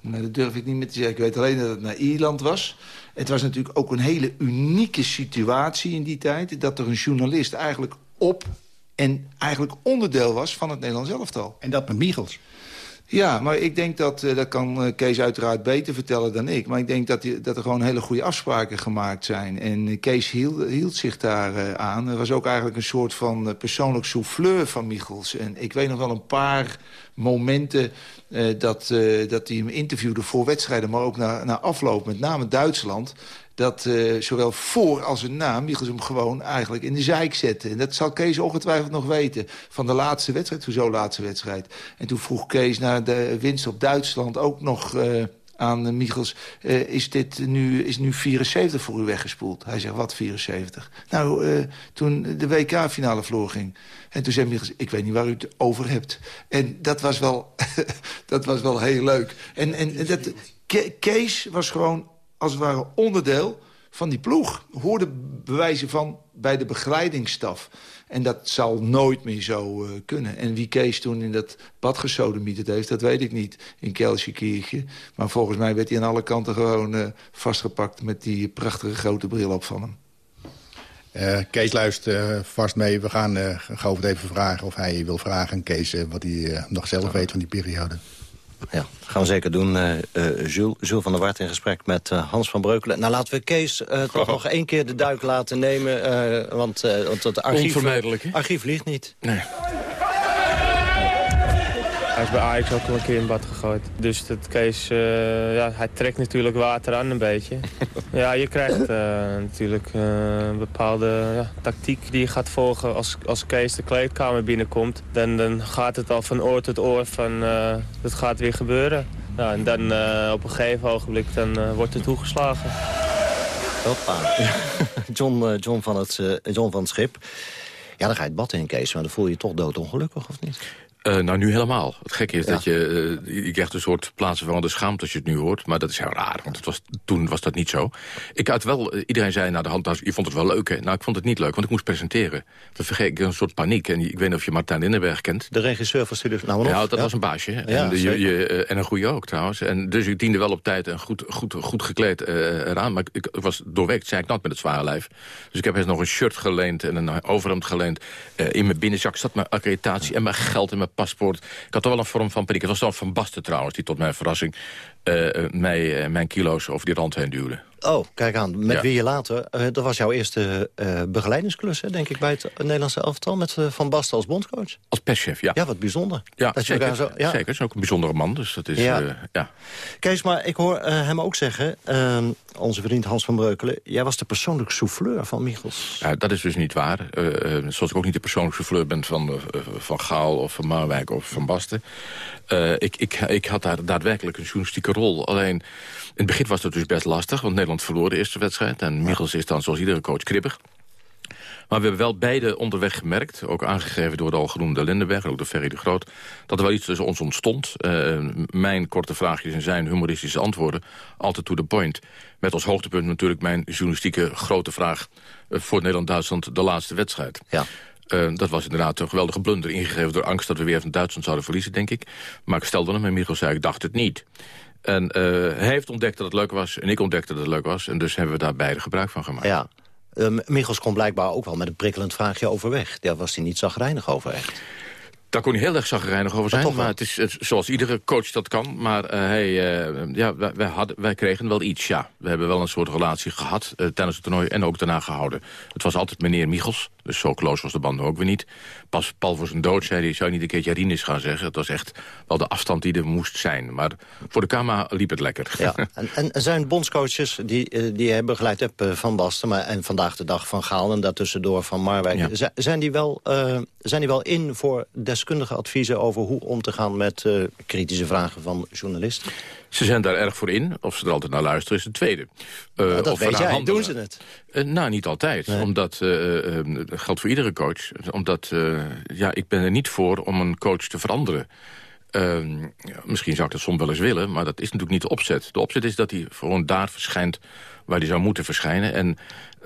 Nee, dat durf ik niet meer te zeggen. Ik weet alleen dat het naar Ierland was. Het was natuurlijk ook een hele unieke situatie in die tijd... dat er een journalist eigenlijk op en eigenlijk onderdeel was van het Nederlands elftal. En dat met Michels. Ja, maar ik denk dat, uh, dat kan uh, Kees uiteraard beter vertellen dan ik... maar ik denk dat, dat er gewoon hele goede afspraken gemaakt zijn. En uh, Kees hield, hield zich daar aan. Er was ook eigenlijk een soort van persoonlijk souffleur van Michels. En ik weet nog wel een paar momenten dat, dat hij hem interviewde voor wedstrijden... maar ook na, na afloop, met name Duitsland dat uh, zowel voor als een na Michels hem gewoon eigenlijk in de zeik zette. En dat zal Kees ongetwijfeld nog weten van de laatste wedstrijd, hoezo laatste wedstrijd. En toen vroeg Kees naar de winst op Duitsland ook nog... Uh, aan Michels, uh, is dit nu, is nu 74 voor u weggespoeld? Hij zegt, wat 74? Nou, toen de WK-finale vloer ging. En toen zei Michels, ik weet niet waar u het over hebt. En dat was wel, dat was wel heel leuk. En, en dat, Kees was gewoon als het ware onderdeel van die ploeg. Hoorde bewijzen van bij de begeleidingsstaf. En dat zal nooit meer zo uh, kunnen. En wie Kees toen in dat bad gesodemieterd heeft, dat weet ik niet. In Kelsenkirchen. Maar volgens mij werd hij aan alle kanten gewoon uh, vastgepakt... met die prachtige grote bril op van hem. Uh, Kees luistert vast mee. We gaan uh, Govert even vragen of hij wil vragen aan Kees... wat hij nog zelf weet van die periode. Ja, dat gaan we zeker doen. Uh, uh, Jules, Jules van der Wart in gesprek met uh, Hans van Breukelen. Nou, laten we Kees toch oh. nog één keer de duik laten nemen. want, want het archief, archief ligt niet. Nee. Is bij Ajax ook al een keer in bad gegooid. Dus dat Kees, uh, ja, hij trekt natuurlijk water aan een beetje. ja, je krijgt uh, natuurlijk uh, een bepaalde ja, tactiek die je gaat volgen als, als Kees de kleedkamer binnenkomt. Dan, dan gaat het al van oor tot oor van, dat gaat weer gebeuren. Nou, en dan op een gegeven ogenblik dan, wordt het toegeslagen. Hoppa. John, John, van het, John van het Schip. Ja, dan ga je het bad in, Kees, maar dan voel je je toch doodongelukkig, of niet? Uh, nou, nu helemaal. Het gekke is dat je, uh, je krijgt een soort plaatsvervangende schaamte als je het nu hoort. Maar dat is heel raar, want het was, toen was dat niet zo. Ik had wel, uh, iedereen zei naar de hand, nou, je vond het wel leuk. Hè? Nou, ik vond het niet leuk, want ik moest presenteren. Dat vergeet ik, een soort paniek. En ik weet niet of je Martijn Linnenberg kent. De regisseur van Studio Nou, Ja, dat was een baasje. Ja, en, je, je, en een goede ook trouwens. En dus ik diende wel op tijd en goed, goed, goed gekleed eraan. Maar ik, ik was doorweekt, zei ik nat met het zware lijf. Dus ik heb eens nog een shirt geleend en een overhemd geleend. in mijn binnenzak zat mijn accreditatie en mijn geld en mijn paspoort. Ik had er wel een vorm van paniek. Het was dan Van Basten trouwens, die tot mijn verrassing... Uh, mijn kilo's over die rand heen duwde. Oh, kijk aan. Met ja. wie je later... Uh, dat was jouw eerste begeleidingsklus, hè, denk ik, bij het Nederlandse elftal... met Van Basten als bondcoach. Als perschef, ja. Ja, wat bijzonder. Ja, dat zeker. Je zo, ja. zeker. Is ook een bijzondere man, dus dat is... Ja. ja. Kees, maar ik hoor hem ook zeggen... Ehm, onze vriend Hans van Breukelen... jij was de persoonlijke souffleur van Michels. Ja, dat is dus niet waar. zoals ik ook niet de persoonlijke souffleur ben van, van Gaal of van Marwijk of van Basten. ik, ik, ik had daar daadwerkelijk een journalistieke rol. Alleen, in het begin was dat dus best lastig... want Nederland verloor de eerste wedstrijd... en Michels is dan zoals iedere coach kribbig. Maar we hebben wel beide onderweg gemerkt, ook aangegeven door de al genoemde Lindenberg... en ook door Ferry de Groot, dat er wel iets tussen ons ontstond. Uh, mijn korte vraagjes en zijn humoristische antwoorden, altijd to the point. Met als hoogtepunt natuurlijk mijn journalistieke grote vraag... Uh, voor Nederland-Duitsland de laatste wedstrijd. Ja. Uh, dat was inderdaad een geweldige blunder, ingegeven door angst dat we weer van Duitsland zouden verliezen, denk ik. Maar ik stelde hem en Michel zei, ik dacht het niet. En uh, hij heeft ontdekt dat het leuk was en ik ontdekte dat het leuk was. En dus hebben we daar beide gebruik van gemaakt. Ja. Uh, Michels kon blijkbaar ook wel met een prikkelend vraagje overweg. Daar was hij niet zagrijnig over echt. Daar kon hij heel erg zagrijnig over zijn. Maar het is het, zoals iedere coach dat kan. Maar uh, hij, uh, ja, wij, wij, hadden, wij kregen wel iets, ja. We hebben wel een soort relatie gehad uh, tijdens het toernooi en ook daarna gehouden. Het was altijd meneer Michels. Dus zo close was de band ook weer niet. Pas pal voor zijn dood zei hij, zou je niet een keertje Rinus gaan zeggen. Het was echt wel de afstand die er moest zijn. Maar voor de Kama liep het lekker. Ja. En, en zijn bondscoaches die, die hij begeleid hebt Van Basten... Maar, en vandaag de dag Van Gaal en daartussendoor Van Marwijk... Ja. Zijn, die wel, zijn die wel in voor deskundige adviezen... over hoe om te gaan met kritische vragen van journalisten? Ze zijn daar erg voor in. Of ze er altijd naar luisteren is het tweede. Uh, nou, dat of weet jij. Handelen. Doen ze het? Uh, nou, niet altijd. Nee. Omdat, uh, dat geldt voor iedere coach. Omdat, ja, ik ben er niet voor om een coach te veranderen. Uh, ja, misschien zou ik dat soms wel eens willen, maar dat is natuurlijk niet de opzet. De opzet is dat hij gewoon daar verschijnt waar hij zou moeten verschijnen. En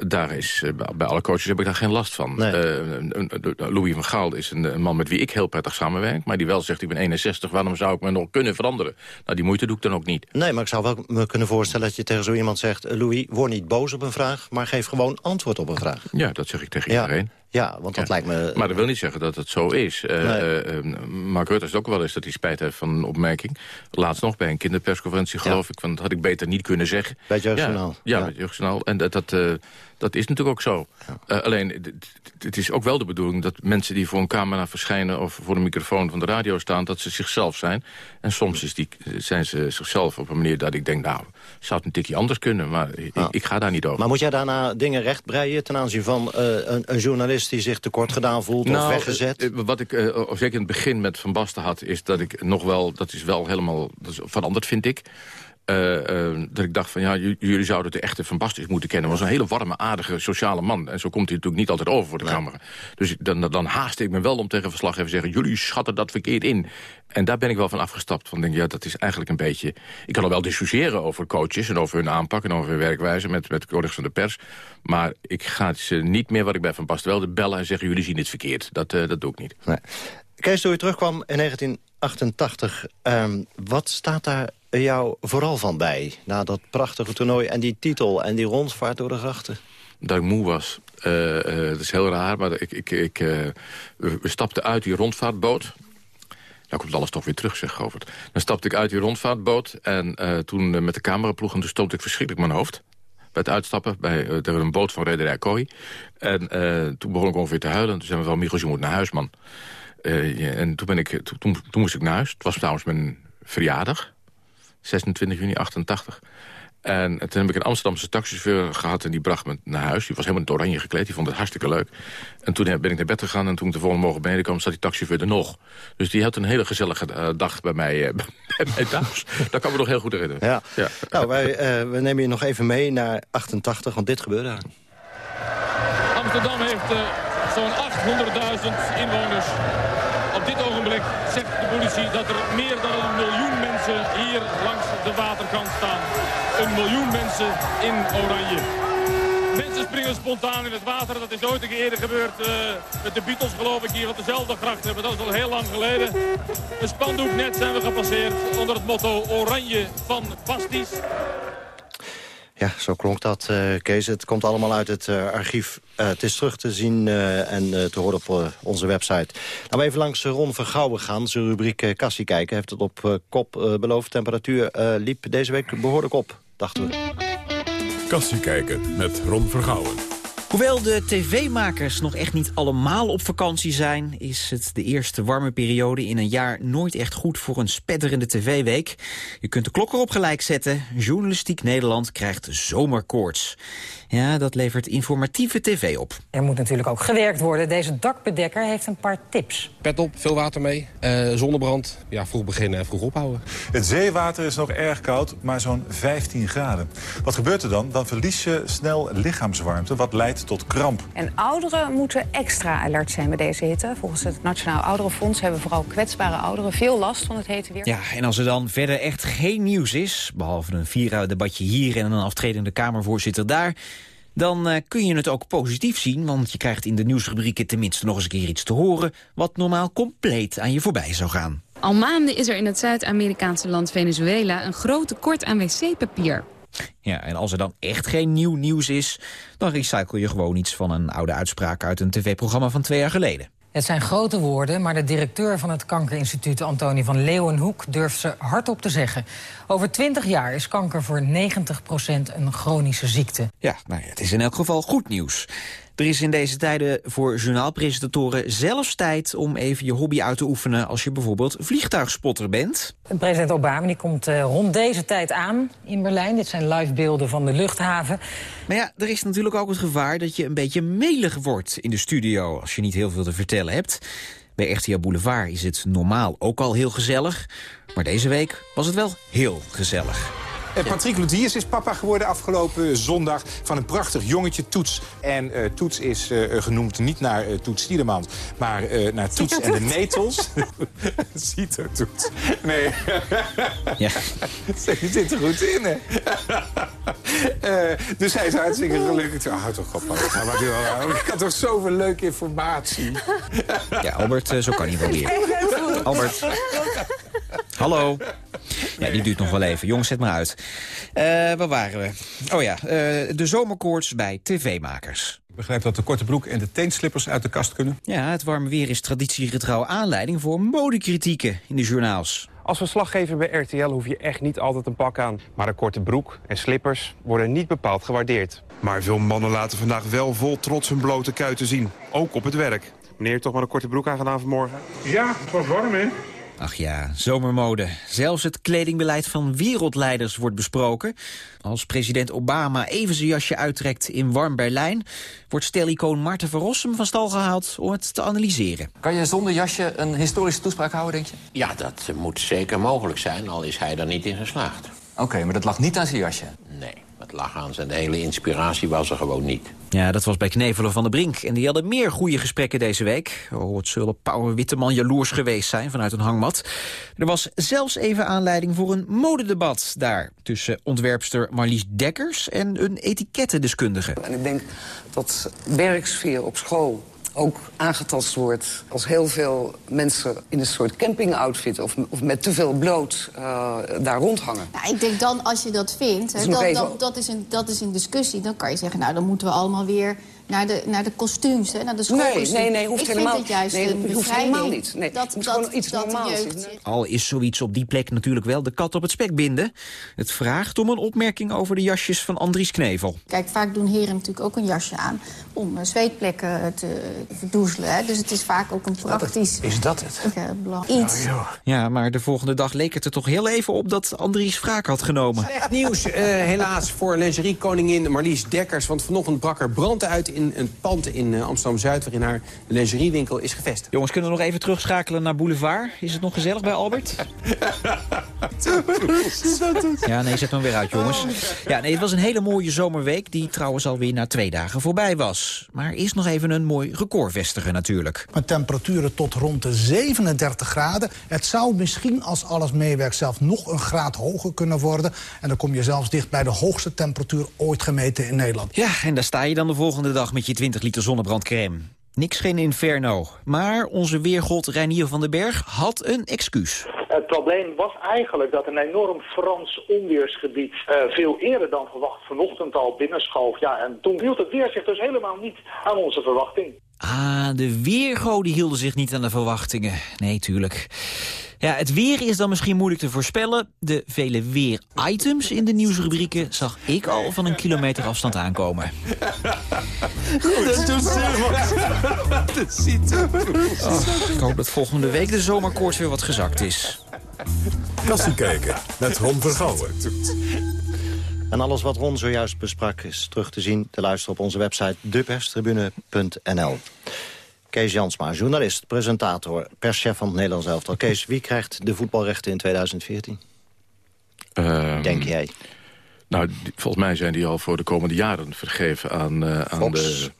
daar is, bij alle coaches heb ik daar geen last van. Nee. Uh, Louis van Gaal is een, een, man met wie ik heel prettig samenwerk... maar die wel zegt, ik ben 61, waarom zou ik me nog kunnen veranderen? Nou, die moeite doe ik dan ook niet. Nee, maar ik zou wel me kunnen voorstellen dat je tegen zo iemand zegt... Louis, word niet boos op een vraag, maar geef gewoon antwoord op een vraag. Ja, dat zeg ik tegen ja. iedereen. Ja, want dat ja. lijkt me... Maar dat wil niet zeggen dat het zo is. Nee. uh, Mark Rutte is ook wel eens dat hij spijt heeft van een opmerking. Laatst nog bij een kinderpersconferentie, geloof ja. ik. Want dat had ik beter niet kunnen zeggen. Bij het. Ja, ja, bij het. En dat, dat, uh, dat is natuurlijk ook zo. Uh, alleen, het is ook wel de bedoeling dat mensen die voor een camera verschijnen... of voor een microfoon van de radio staan, dat ze zichzelf zijn. En soms is die, zijn ze zichzelf op een manier dat ik denk... nou, zou het een tikje anders kunnen, maar ik, ik, ga daar niet over. Maar moet jij daarna dingen rechtbreien ten aanzien van uh, een, een, journalist... die zich tekort gedaan voelt nou, of weggezet? Uh, wat ik zeker in het begin met Van Basten had... is dat ik nog wel, dat is wel helemaal dat is veranderd, vind ik... Uh, uh, dat ik dacht van ja, jullie zouden de echte Van Basten moeten kennen. was een hele warme, aardige, sociale man. En zo komt hij natuurlijk niet altijd over voor de nee. camera. Dus dan, dan haastte ik me wel om tegen verslaggever te zeggen... jullie schatten dat verkeerd in. En daar ben ik wel van afgestapt. Van denk ja, dat is eigenlijk een beetje... Ik kan er wel discussiëren over coaches en over hun aanpak... en over hun werkwijze met, met collega's van de pers. Maar ik ga ze niet meer, wat ik bij Van Basten wel, bellen en zeggen... jullie zien het verkeerd. Dat, uh, dat doe ik niet. Nee. Kees, toen je terugkwam in 1988, um, wat staat daar jou vooral van bij? Na dat prachtige toernooi en die titel en die rondvaart door de grachten? Dat ik moe was. Uh, dat is heel raar, maar ik, ik, ik, uh, we stapten uit die rondvaartboot. Nou komt alles toch weer terug, zeg Govert. Dan stapte ik uit die rondvaartboot en toen met de cameraploeg... en toen stoot ik verschrikkelijk mijn hoofd bij het uitstappen bij uh, een boot van Rederij Kooi. En toen begon ik ongeveer te huilen. En toen zei vrouw, Michels, je moet naar huis, man. En toen, ben ik, toen, toen moest ik naar huis. Het was trouwens mijn verjaardag. 26 juni 88. En toen heb ik een Amsterdamse taxichauffeur gehad en die bracht me naar huis. Die was helemaal in het oranje gekleed, die vond het hartstikke leuk. En toen ben ik naar bed gegaan en toen ik de volgende morgen beneden kwam... zat die taxichauffeur er nog. Dus die had een hele gezellige uh, dag bij mij, uh, bij mij thuis. Dat kan me nog heel goed herinneren. Ja. ja. Nou, wij, uh, we nemen je nog even mee naar 88, want dit gebeurde daar. Amsterdam heeft zo'n 800.000 inwoners. Op dit ogenblik zegt de politie dat er meer dan een miljoen mensen langs de waterkant staan. Een miljoen mensen in oranje. Mensen springen spontaan in het water. Dat is ooit een keer eerder gebeurd uh, met de Beatles geloof ik hier op dezelfde gracht hebben. Dat is al heel lang geleden. Een spandoek net zijn we gepasseerd onder het motto Oranje van Basties. Ja, zo klonk dat, uh, Kees. Het komt allemaal uit het uh, archief. Uh, het is terug te zien en te horen op onze website. Nou, we even langs Ron Vergouwen gaan. Zijn rubriek Kassie kijken heeft het op kop beloofd. Temperatuur liep deze week behoorlijk op, dachten we. Kassie kijken met Ron Vergouwen. Hoewel de tv-makers nog echt niet allemaal op vakantie zijn... is het de eerste warme periode in een jaar nooit echt goed voor een spetterende tv-week. Je kunt de klok erop gelijk zetten. Journalistiek Nederland krijgt zomerkoorts. Ja, dat levert informatieve tv op. Er moet natuurlijk ook gewerkt worden. Deze dakbedekker heeft een paar tips. Pet op, veel water mee, uh, zonnebrand. Ja, vroeg beginnen en vroeg ophouden. Het zeewater is nog erg koud, maar zo'n 15 graden. Wat gebeurt er dan? Dan verlies je snel lichaamswarmte, wat leidt tot kramp. En ouderen moeten extra alert zijn bij deze hitte. Volgens het Nationaal Ouderenfonds hebben vooral kwetsbare ouderen veel last van het hete weer. Ja, en als er dan verder echt geen nieuws is, behalve een Vira-debatje hier en een aftredende Kamervoorzitter daar dan uh, kun je het ook positief zien... want je krijgt in de nieuwsrubrieken tenminste nog eens een keer iets te horen... wat normaal compleet aan je voorbij zou gaan. Al maanden is er in het Zuid-Amerikaanse land Venezuela... een groot tekort aan wc-papier. Ja, en als er dan echt geen nieuw nieuws is... dan recycle je gewoon iets van een oude uitspraak... uit een tv-programma van twee jaar geleden. Het zijn grote woorden, maar de directeur van het Kankerinstituut... Antonie van Leeuwenhoek durft ze hardop te zeggen. Over 20 jaar is kanker voor 90% een chronische ziekte. Ja, nou ja, het is in elk geval goed nieuws. Er is in deze tijden voor journaalpresentatoren zelfs tijd om even je hobby uit te oefenen als je bijvoorbeeld vliegtuigspotter bent. President Obama die komt uh, rond deze tijd aan in Berlijn. Dit zijn live beelden van de luchthaven. Maar ja, er is natuurlijk ook het gevaar dat je een beetje melig wordt in de studio als je niet heel veel te vertellen hebt. Bij RTL Boulevard is het normaal ook al heel gezellig. Maar deze week was het wel heel gezellig. Eh, Patrick Lodiers is papa geworden afgelopen zondag van een prachtig jongetje, Toets. En uh, Toets is uh, genoemd niet naar uh, Toets Tiedemans, maar naar Toets en de Netels. Ziet er Toets. Nee. ja. Je zit er goed in, hè? dus hij is hartstikke gelukkig. Oh, houd toch op, papa. Ik had toch zoveel leuke informatie. ja, Albert, zo kan hij wel weer. Albert. Hallo. Ja, die duurt nog wel even. Jongens, zet maar uit. Uh, waar waren we? Oh ja, uh, de zomerkoorts bij tv-makers. Ik begrijp dat de korte broek en de teenslippers uit de kast kunnen. Ja, het warme weer is traditiegetrouw aanleiding voor modekritieken in de journaals. Als verslaggever bij RTL hoef je echt niet altijd een pak aan. Maar een korte broek en slippers worden niet bepaald gewaardeerd. Maar veel mannen laten vandaag wel vol trots hun blote kuiten zien. Ook op het werk. Meneer, toch maar een korte broek aangedaan vanmorgen? Ja, het was warm, hè? Ach ja, zomermode. Zelfs het kledingbeleid van wereldleiders wordt besproken. Als president Obama even zijn jasje uittrekt in warm Berlijn... wordt stelicoon Marten van Rossum van stal gehaald om het te analyseren. Kan je zonder jasje een historische toespraak houden, denk je? Ja, dat moet zeker mogelijk zijn, al is hij er niet in geslaagd. Oké, maar dat lag niet aan zijn jasje? Nee, het lag aan zijn hele inspiratie was er gewoon niet. Ja, dat was bij Knevelen van de Brink. En die hadden meer goede gesprekken deze week. Oh, het zullen Pauw Witteman jaloers geweest zijn vanuit een hangmat. Er was zelfs even aanleiding voor een modedebat daar... tussen ontwerpster Marlies Dekkers en een etikettendeskundige. En ik denk dat werksfeer op school ook aangetast wordt als heel veel mensen in een soort campingoutfit... of, of met te veel bloot uh, daar rondhangen. Nou, ik denk dan, als je dat vindt, hè, dat, even... dat, dat, is een, dat is een discussie... dan kan je zeggen, nou, dan moeten we allemaal weer naar de, naar de kostuums, hè, naar de schoolkostuums. Nee, nee, nee, hoeft ik helemaal, vind het juist nee, een hoeft helemaal niet. Nee, dat, het dat, iets dat normaals jeugd... Al is zoiets op die plek natuurlijk wel de kat op het spek binden. Het vraagt om een opmerking over de jasjes van Andries Knevel. Kijk, vaak doen heren natuurlijk ook een jasje aan... om uh, zweetplekken te verdoezelen. Hè. Dus het is vaak ook een praktisch... Is dat het? Uh, iets. Oh, ja, maar de volgende dag leek het er toch heel even op... dat Andries wraak had genomen. Slecht nieuws, uh, helaas, voor lingeriekoningin Marlies Dekkers. Want vanochtend brak er brand uit in een pand in Amsterdam-Zuid... waarin haar lingeriewinkel is gevestigd. Jongens, kunnen we nog even terugschakelen naar Boulevard? Is het nog gezellig bij Albert? Ja, nee, zet hem weer uit, jongens. Ja, nee, het was een hele mooie zomerweek... die trouwens alweer na twee dagen voorbij was. Maar eerst nog even een mooi record vestigen natuurlijk. Met temperaturen tot rond de 37 graden. Het zou misschien, als alles meewerkt, zelfs nog een graad hoger kunnen worden. En dan kom je zelfs dicht bij de hoogste temperatuur ooit gemeten in Nederland. Ja, en daar sta je dan de volgende dag met je 20 liter zonnebrandcreme. Niks geen inferno. Maar onze weergod Reinier van den Berg had een excuus. Het probleem was eigenlijk dat een enorm Frans onweersgebied uh, veel eerder dan verwacht vanochtend al binnenschoof. Ja, en toen hield het weer zich dus helemaal niet aan onze verwachting. Ah, de weergoden hielden zich niet aan de verwachtingen. Nee, tuurlijk. Ja, het weer is dan misschien moeilijk te voorspellen. De vele weer-items in de nieuwsrubrieken zag ik al van een kilometer afstand aankomen. Goed, dat doet Dat ziet oh, Ik hoop dat volgende week de zomerkoorts weer wat gezakt is. Kassie kijken met Ron Vergouwen. En alles wat Ron zojuist besprak is terug te zien, te luisteren op onze website deperstribune.nl. Kees Jansma, journalist, presentator, perschef van het Nederlands elftal. Kees, wie krijgt de voetbalrechten in 2014? Ehm, Denk jij? Nou, volgens mij zijn die al voor de komende jaren vergeven aan, uh, aan de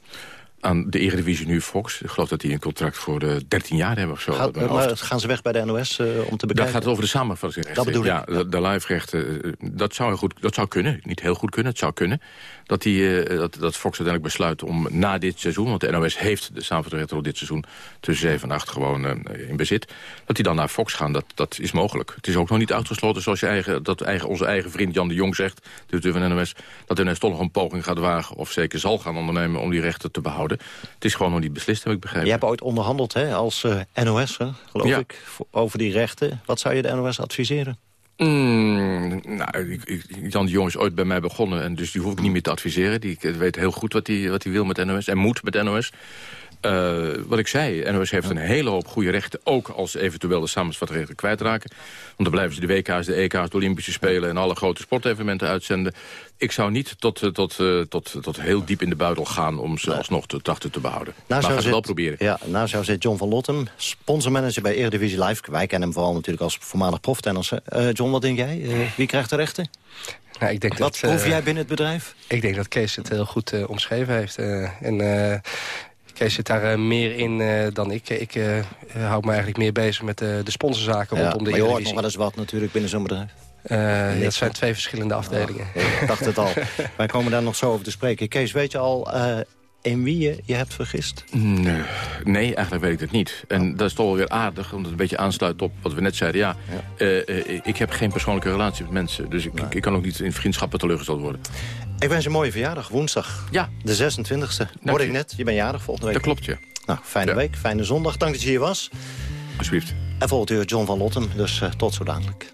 aan de Eredivisie nu Fox. Ik geloof dat die een contract voor de 13 jaar hebben of zo. Gaat, maar gaan ze weg bij de NOS uh, om te bekijken? Dat gaat over de samenvatting. Dat bedoel ja, ik. de, live-rechten, uh, dat, zou goed, dat zou kunnen. Niet heel goed kunnen, het zou kunnen. Dat, die, uh, dat, dat Fox uiteindelijk besluit om na dit seizoen... want de NOS heeft de samenvattingsrechten al dit seizoen... tussen 7 en 8 gewoon in bezit. Dat die dan naar Fox gaan, dat, dat is mogelijk. Het is ook nog niet uitgesloten, zoals je eigen, dat eigen, onze eigen vriend Jan de Jong zegt... de directeur van de NOS, dat de NOS toch nog een poging gaat wagen... of zeker zal gaan ondernemen om die rechten te behouden. Het is gewoon nog niet beslist, heb ik begrepen. Je hebt ooit onderhandeld hè, als uh, NOS, hè, geloof ja. ik, over die rechten. Wat zou je de NOS adviseren? Mm, nou, ik, ik, Jan de Jong is ooit bij mij begonnen... en dus die hoef ik niet meer te adviseren. Die weet heel goed wat hij wat wil met NOS en moet met NOS. Uh, wat ik zei, NOS heeft een hele hoop goede rechten... ook als eventueel de samenvatrechten kwijtraken. Want dan blijven ze de WK's, de EK's, de Olympische Spelen... en alle grote sportevenementen uitzenden. Ik zou niet tot, tot, tot, tot heel diep in de buidel gaan... om ze alsnog te trachten te behouden. Nou, maar gaan ze wel proberen. Ja, nou zou zit John van Lottem, sponsormanager bij Eredivisie Live. Wij kennen hem vooral natuurlijk als voormalig proftennisser. Uh, John, wat denk jij? Uh, wie krijgt de rechten? Nou, ik denk wat dat, proef jij binnen het bedrijf? Ik denk dat Kees het heel goed uh, omschreven heeft. en Kees zit daar uh, meer in uh, dan ik. Ik uh, houd me eigenlijk meer bezig met de sponsorzaken ja, rondom de maar je hoort nog wel eens wat natuurlijk binnen zo'n bedrijf. dat zijn twee verschillende afdelingen. Oh, ik dacht het al. Wij komen daar nog zo over te spreken. Kees, weet je al in wie je je hebt vergist? Nee, nee, eigenlijk weet ik het niet. En dat is toch wel weer aardig, omdat het een beetje aansluit op wat we net zeiden. Ja, ja. Uh, ik heb geen persoonlijke relatie met mensen. Dus ik, nee. ik kan ook niet in vriendschappen teleurgesteld worden. Ik wens je een mooie verjaardag, woensdag. Ja. De 26e. Hoorde ik net, je bent jarig volgende week. Dat klopt, ja. Nou, fijne ja. week, fijne zondag. Dank dat je hier was. Alsjeblieft. En volgend uur John van Lottem, dus uh, tot zo dadelijk.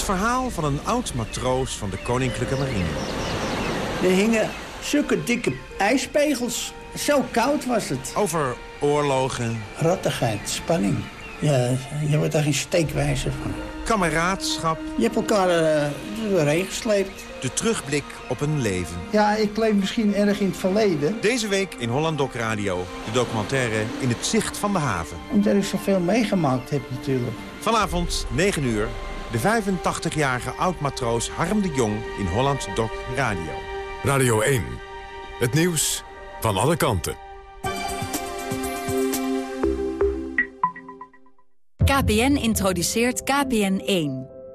Het verhaal van een oud matroos van de Koninklijke Marine. Er hingen zulke dikke ijspegels. Zo koud was het. Over oorlogen. Rattigheid, spanning. Ja, je wordt daar geen steekwijzer van. Kameraadschap. Je hebt elkaar uh, doorheen gesleept. De terugblik op een leven. Ja, ik leef misschien erg in het verleden. Deze week in Holland Doc Radio. De documentaire In het zicht van de haven. Omdat ik zoveel meegemaakt heb natuurlijk. Vanavond, 9 uur, de 85-jarige oud-matroos Harm de Jong in Holland Doc Radio. Radio 1. Het nieuws van alle kanten. KPN introduceert KPN1.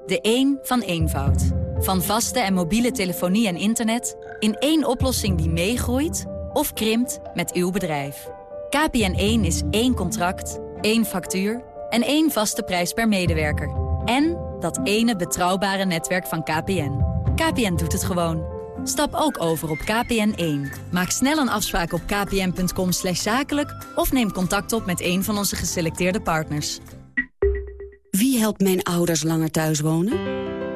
De 1 van eenvoud. Van vaste en mobiele telefonie en internet... in één oplossing die meegroeit of krimpt met uw bedrijf. KPN1 is één contract, één factuur en één vaste prijs per medewerker. En dat ene betrouwbare netwerk van KPN. KPN doet het gewoon. Stap ook over op KPN1. Maak snel een afspraak op kpn.com zakelijk... of neem contact op met een van onze geselecteerde partners. Wie helpt mijn ouders langer thuis wonen?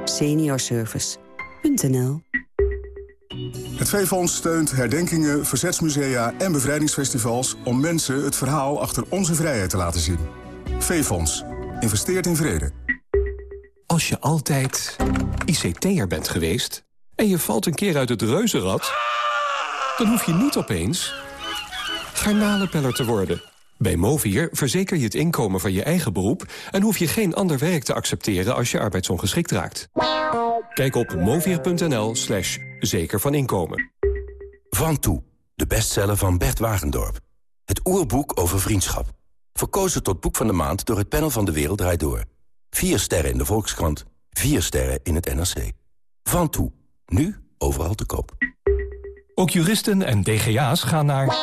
Seniorservice.nl Het V-Fonds steunt herdenkingen, verzetsmusea en bevrijdingsfestivals... om mensen het verhaal achter onze vrijheid te laten zien. V-Fonds. Investeert in vrede. Als je altijd ICT'er bent geweest en je valt een keer uit het reuzenrad... dan hoef je niet opeens garnalenpeller te worden. Bij Movier verzeker je het inkomen van je eigen beroep... en hoef je geen ander werk te accepteren als je arbeidsongeschikt raakt. Kijk op movier.nl slash zeker van inkomen. Van Toe, de bestseller van Bert Wagendorp. Het oerboek over vriendschap. Verkozen tot boek van de maand door het panel van De Wereld Draait Door. Vier sterren in de Volkskrant, vier sterren in het NRC. Van Toe, nu overal te koop. Ook juristen en DGA's gaan naar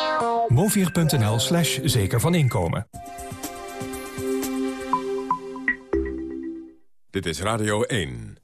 movier.nl slash zeker van inkomen. Dit is Radio 1.